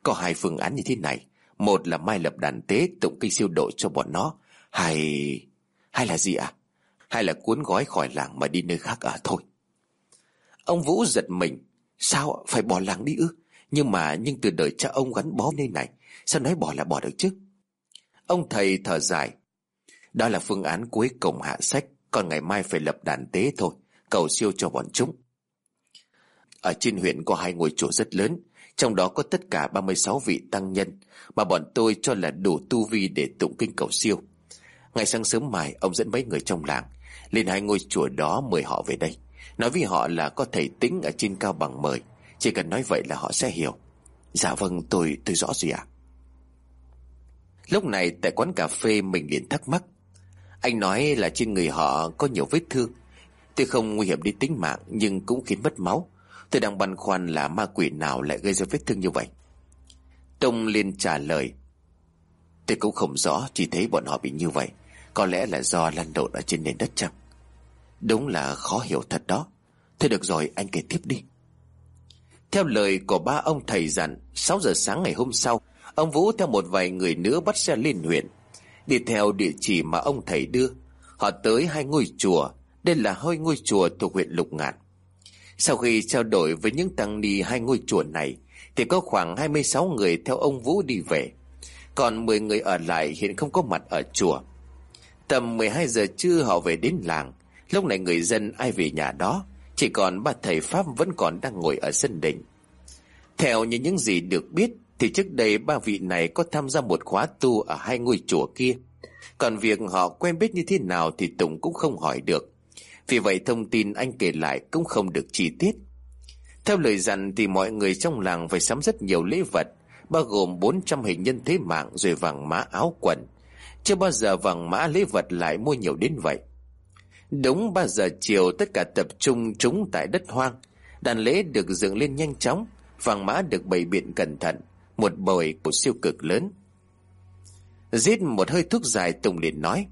Có hai phương án như thế này. Một là mai lập đàn tế tụng kinh siêu độ cho bọn nó. Hay... hay là gì ạ? À? Hay là cuốn gói khỏi làng mà đi nơi khác ở thôi. Ông Vũ giật mình. Sao phải bỏ làng đi ư? Nhưng mà nhưng từ đời cha ông gắn bó nơi này Sao nói bỏ là bỏ được chứ Ông thầy thở dài. Đó là phương án cuối cùng hạ sách, Còn ngày mai phải lập đàn tế thôi, Cầu siêu cho bọn chúng. Ở trên huyện có hai ngôi chùa rất lớn, Trong đó có tất cả 36 vị tăng nhân Mà bọn tôi cho là đủ tu vi để tụng kinh cầu siêu. Ngày sáng sớm mai, Ông dẫn mấy người trong làng Lên hai ngôi chùa đó mời họ về đây. Nói với họ là có thầy tính ở trên cao bằng mời, Chỉ cần nói vậy là họ sẽ hiểu. Dạ vâng tôi tôi rõ rồi ạ. Lúc này tại quán cà phê mình liền thắc mắc. Anh nói là trên người họ có nhiều vết thương. Tuy không nguy hiểm đến tính mạng, Nhưng cũng khiến mất máu. Tôi đang băn khoăn là ma quỷ nào lại gây ra vết thương như vậy. Tông liền trả lời. Tôi cũng không rõ, Chỉ thấy bọn họ bị như vậy. Có lẽ là do lăn lộn ở trên nền đất chăng? Đúng là khó hiểu thật đó. Thế được rồi, anh kể tiếp đi. Theo lời của ba ông thầy dặn 6 giờ sáng ngày hôm sau Ông Vũ theo một vài người nữa bắt xe lên huyện, Đi theo địa chỉ mà ông thầy đưa. Họ tới hai ngôi chùa, Đây là hai ngôi chùa thuộc huyện Lục Ngạn. Sau khi trao đổi với những tăng ni hai ngôi chùa này, Thì có khoảng 26 người theo ông Vũ đi về. Còn 10 người ở lại hiện không có mặt ở chùa. Tầm 12 giờ trưa họ về đến làng. Lúc này người dân ai về nhà đó, Chỉ còn ba thầy Pháp vẫn còn đang ngồi ở sân đỉnh Theo như những gì được biết thì trước đây ba vị này có tham gia một khóa tu ở hai ngôi chùa kia. Còn việc họ quen biết như thế nào thì Tùng cũng không hỏi được. Vì vậy thông tin anh kể lại cũng không được chi tiết. Theo lời dặn thì mọi người trong làng phải sắm rất nhiều lễ vật Bao gồm 400 hình nhân thế mạng rồi vàng mã áo quần. Chưa bao giờ vàng mã lễ vật lại mua nhiều đến vậy. Đúng 3 giờ chiều tất cả tập trung chúng tại đất hoang. Đàn lễ được dựng lên nhanh chóng, vàng mã được bày biện cẩn thận, một bồi của siêu cực lớn. Giết một hơi thuốc dài Tùng liền nói.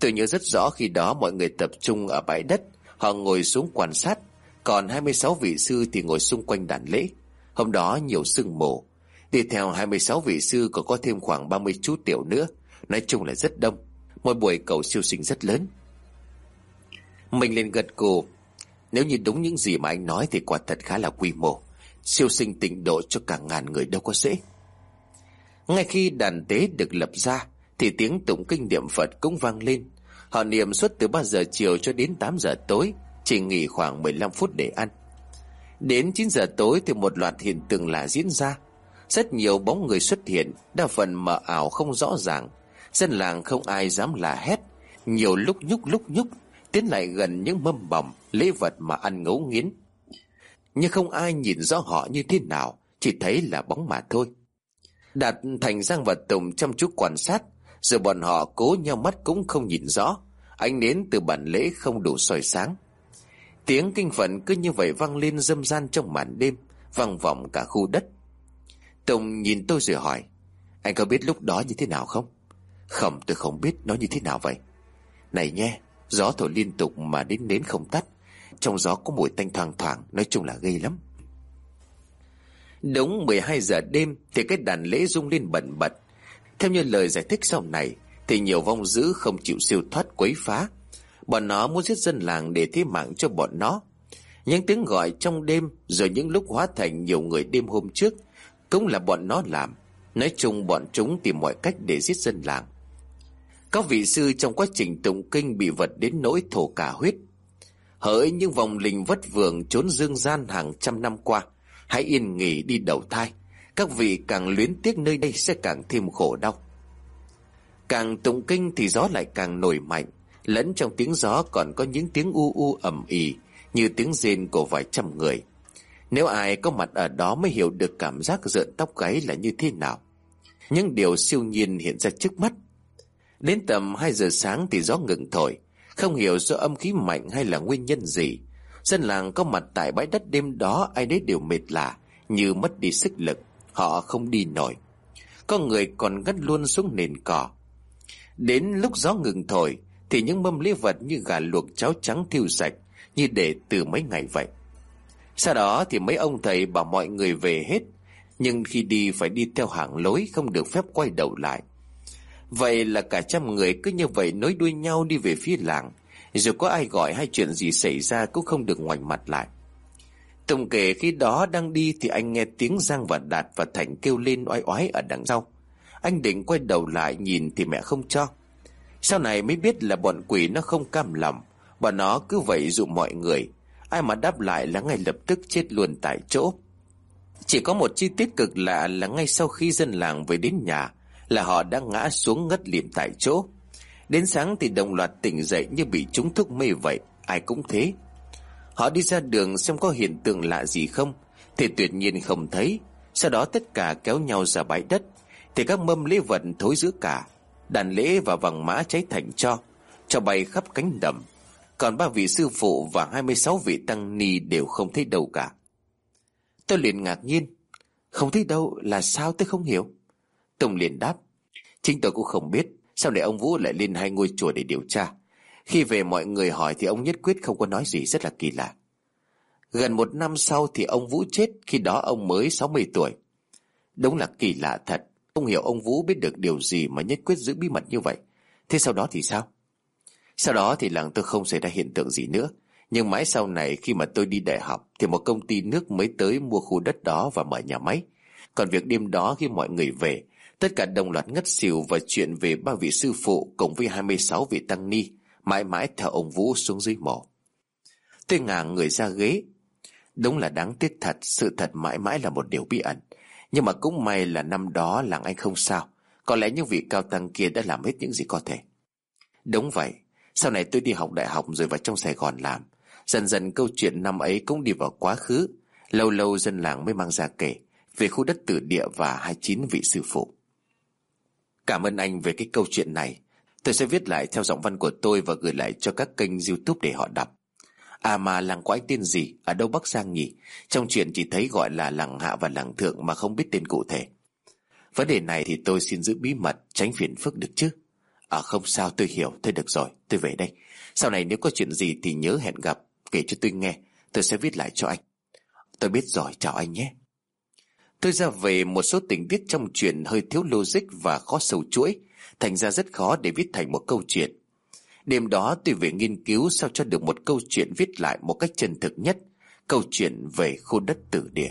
Tôi nhớ rất rõ khi đó mọi người tập trung ở bãi đất, họ ngồi xuống quan sát, còn 26 vị sư thì ngồi xung quanh đàn lễ. Hôm đó nhiều sương mù. Đi theo 26 vị sư còn có thêm khoảng 30 chú tiểu nữa, nói chung là rất đông. Mỗi buổi cầu siêu sinh rất lớn. Mình liền gật cù, Nếu như đúng những gì mà anh nói Thì quả thật khá là quy mô Siêu sinh tịnh độ cho cả ngàn người đâu có dễ. Ngay khi đàn tế được lập ra, Thì tiếng tụng kinh niệm Phật cũng vang lên. Họ niệm suốt từ 3 giờ chiều cho đến 8 giờ tối, Chỉ nghỉ khoảng 15 phút để ăn. Đến 9 giờ tối thì một loạt hiện tượng lạ diễn ra. Rất nhiều bóng người xuất hiện, Đa phần mờ ảo không rõ ràng. Dân làng không ai dám là hét. Nhiều lúc nhúc lúc nhúc, tiến lại gần những mâm bồng lễ vật mà ăn ngấu nghiến nhưng không ai nhìn rõ họ như thế nào, chỉ thấy là bóng mà thôi. Đạt thành giang và tùng chăm chú quan sát, rồi bọn họ cố nhau mắt cũng không nhìn rõ. Ánh nến từ bản lễ không đủ soi sáng. Tiếng kinh phận cứ như vậy vang lên dâm gian trong màn đêm, vang vọng cả khu đất. Tùng nhìn tôi rồi hỏi, anh có biết lúc đó như thế nào không? Không, tôi không biết nó như thế nào vậy. Này nhé, Gió thổi liên tục mà đến đến không tắt. Trong gió có mùi tanh thoang thoảng, Nói chung là gây lắm. Đúng 12 giờ đêm Thì cái đàn lễ rung lên bẩn bật. Theo như lời giải thích sau này, Thì nhiều vong dữ không chịu siêu thoát quấy phá. Bọn nó muốn giết dân làng Để thế mạng cho bọn nó. Những tiếng gọi trong đêm, Rồi những lúc hóa thành nhiều người đêm hôm trước, Cũng là bọn nó làm. Nói chung bọn chúng tìm mọi cách để giết dân làng. Các vị sư trong quá trình tụng kinh bị vật đến nỗi thổ cả huyết. Hỡi những vòng linh vất vưởng trốn dương gian hàng trăm năm qua, hãy yên nghỉ đi đầu thai. Các vị càng luyến tiếc nơi đây sẽ càng thêm khổ đau. Càng tụng kinh thì gió lại càng nổi mạnh, lẫn trong tiếng gió còn có những tiếng u u ầm ì như tiếng rên của vài trăm người. Nếu ai có mặt ở đó mới hiểu được cảm giác rợn tóc gáy là như thế nào. Những điều siêu nhiên hiện ra trước mắt Đến tầm hai giờ sáng thì gió ngừng thổi không hiểu do âm khí mạnh hay là nguyên nhân gì. Dân làng có mặt tại bãi đất đêm đó, Ai đấy đều mệt lạ, Như mất đi sức lực, Họ không đi nổi. Có người còn gắt luôn xuống nền cỏ. Đến lúc gió ngừng thổi, Thì những mâm lễ vật như gà luộc, cháo trắng thiêu sạch, Như để từ mấy ngày vậy. Sau đó thì mấy ông thầy bảo mọi người về hết, Nhưng khi đi phải đi theo hàng lối Không được phép quay đầu lại. Vậy là cả trăm người cứ như vậy nối đuôi nhau đi về phía làng Dù có ai gọi hay chuyện gì xảy ra cũng không được ngoảnh mặt lại Tùng kể khi đó đang đi thì anh nghe tiếng Giang và Đạt và Thành kêu lên oai oái ở đằng sau. Anh định quay đầu lại nhìn thì mẹ không cho. Sau này mới biết là bọn quỷ nó không cam lòng. Bọn nó cứ vậy dụ mọi người. Ai mà đáp lại là ngay lập tức chết luôn tại chỗ. Chỉ có một chi tiết cực lạ là ngay sau khi dân làng về đến nhà là họ đã ngã xuống ngất lịm tại chỗ. Đến sáng thì đồng loạt tỉnh dậy như bị trúng thuốc mê vậy. Ai cũng thế. Họ đi ra đường xem có hiện tượng lạ gì không, Thì tuyệt nhiên không thấy Sau đó tất cả kéo nhau ra bãi đất, Thì các mâm lễ vật thối giữa cả, Đàn lễ và vàng mã cháy thành cho Cho bay khắp cánh đầm Còn ba vị sư phụ và 26 vị tăng ni đều không thấy đâu cả Tôi liền ngạc nhiên, Không thấy đâu là sao tôi không hiểu Tùng liền đáp Chính tôi cũng không biết Sao lại ông Vũ lại lên hai ngôi chùa để điều tra khi về mọi người hỏi thì ông nhất quyết không có nói gì rất là kỳ lạ. Gần một năm sau thì ông Vũ chết khi đó ông mới 60 tuổi. Đúng là kỳ lạ thật. Không hiểu ông Vũ biết được điều gì mà nhất quyết giữ bí mật như vậy. Thế sau đó thì sao? Sau đó thì làng tôi không xảy ra hiện tượng gì nữa. Nhưng mãi sau này khi mà tôi đi đại học thì một công ty nước mới tới mua khu đất đó và mở nhà máy. Còn việc đêm đó khi mọi người về, tất cả đồng loạt ngất xỉu và chuyện về ba vị sư phụ cùng với 26 vị tăng ni mãi mãi theo ông Vũ xuống dưới mộ. Tôi ngả người ra ghế. Đúng là đáng tiếc thật, sự thật mãi mãi là một điều bí ẩn. Nhưng mà cũng may là năm đó làng anh không sao. Có lẽ những vị cao tăng kia đã làm hết những gì có thể. Đúng vậy, sau này tôi đi học đại học rồi vào trong Sài Gòn làm. Dần dần câu chuyện năm ấy cũng đi vào quá khứ. Lâu lâu dân làng mới mang ra kể về khu đất tử địa và 29 vị sư phụ. Cảm ơn anh về cái câu chuyện này. Tôi sẽ viết lại theo giọng văn của tôi và gửi lại cho các kênh youtube để họ đọc. À mà làng quái tên gì? Ở đâu Bắc Giang nhỉ? Trong chuyện chỉ thấy gọi là làng hạ và làng thượng mà không biết tên cụ thể. Vấn đề này thì tôi xin giữ bí mật, tránh phiền phức được chứ? À không sao tôi hiểu, tôi được rồi, tôi về đây. Sau này nếu có chuyện gì thì nhớ hẹn gặp, kể cho tôi nghe, tôi sẽ viết lại cho anh. Tôi biết rồi, chào anh nhé. Tôi ra về một số tình tiết trong chuyện hơi thiếu logic và khó sâu chuỗi, thành ra rất khó để viết thành một câu chuyện. Đêm đó tôi về nghiên cứu sao cho được một câu chuyện viết lại một cách chân thực nhất, câu chuyện về khu đất tử địa.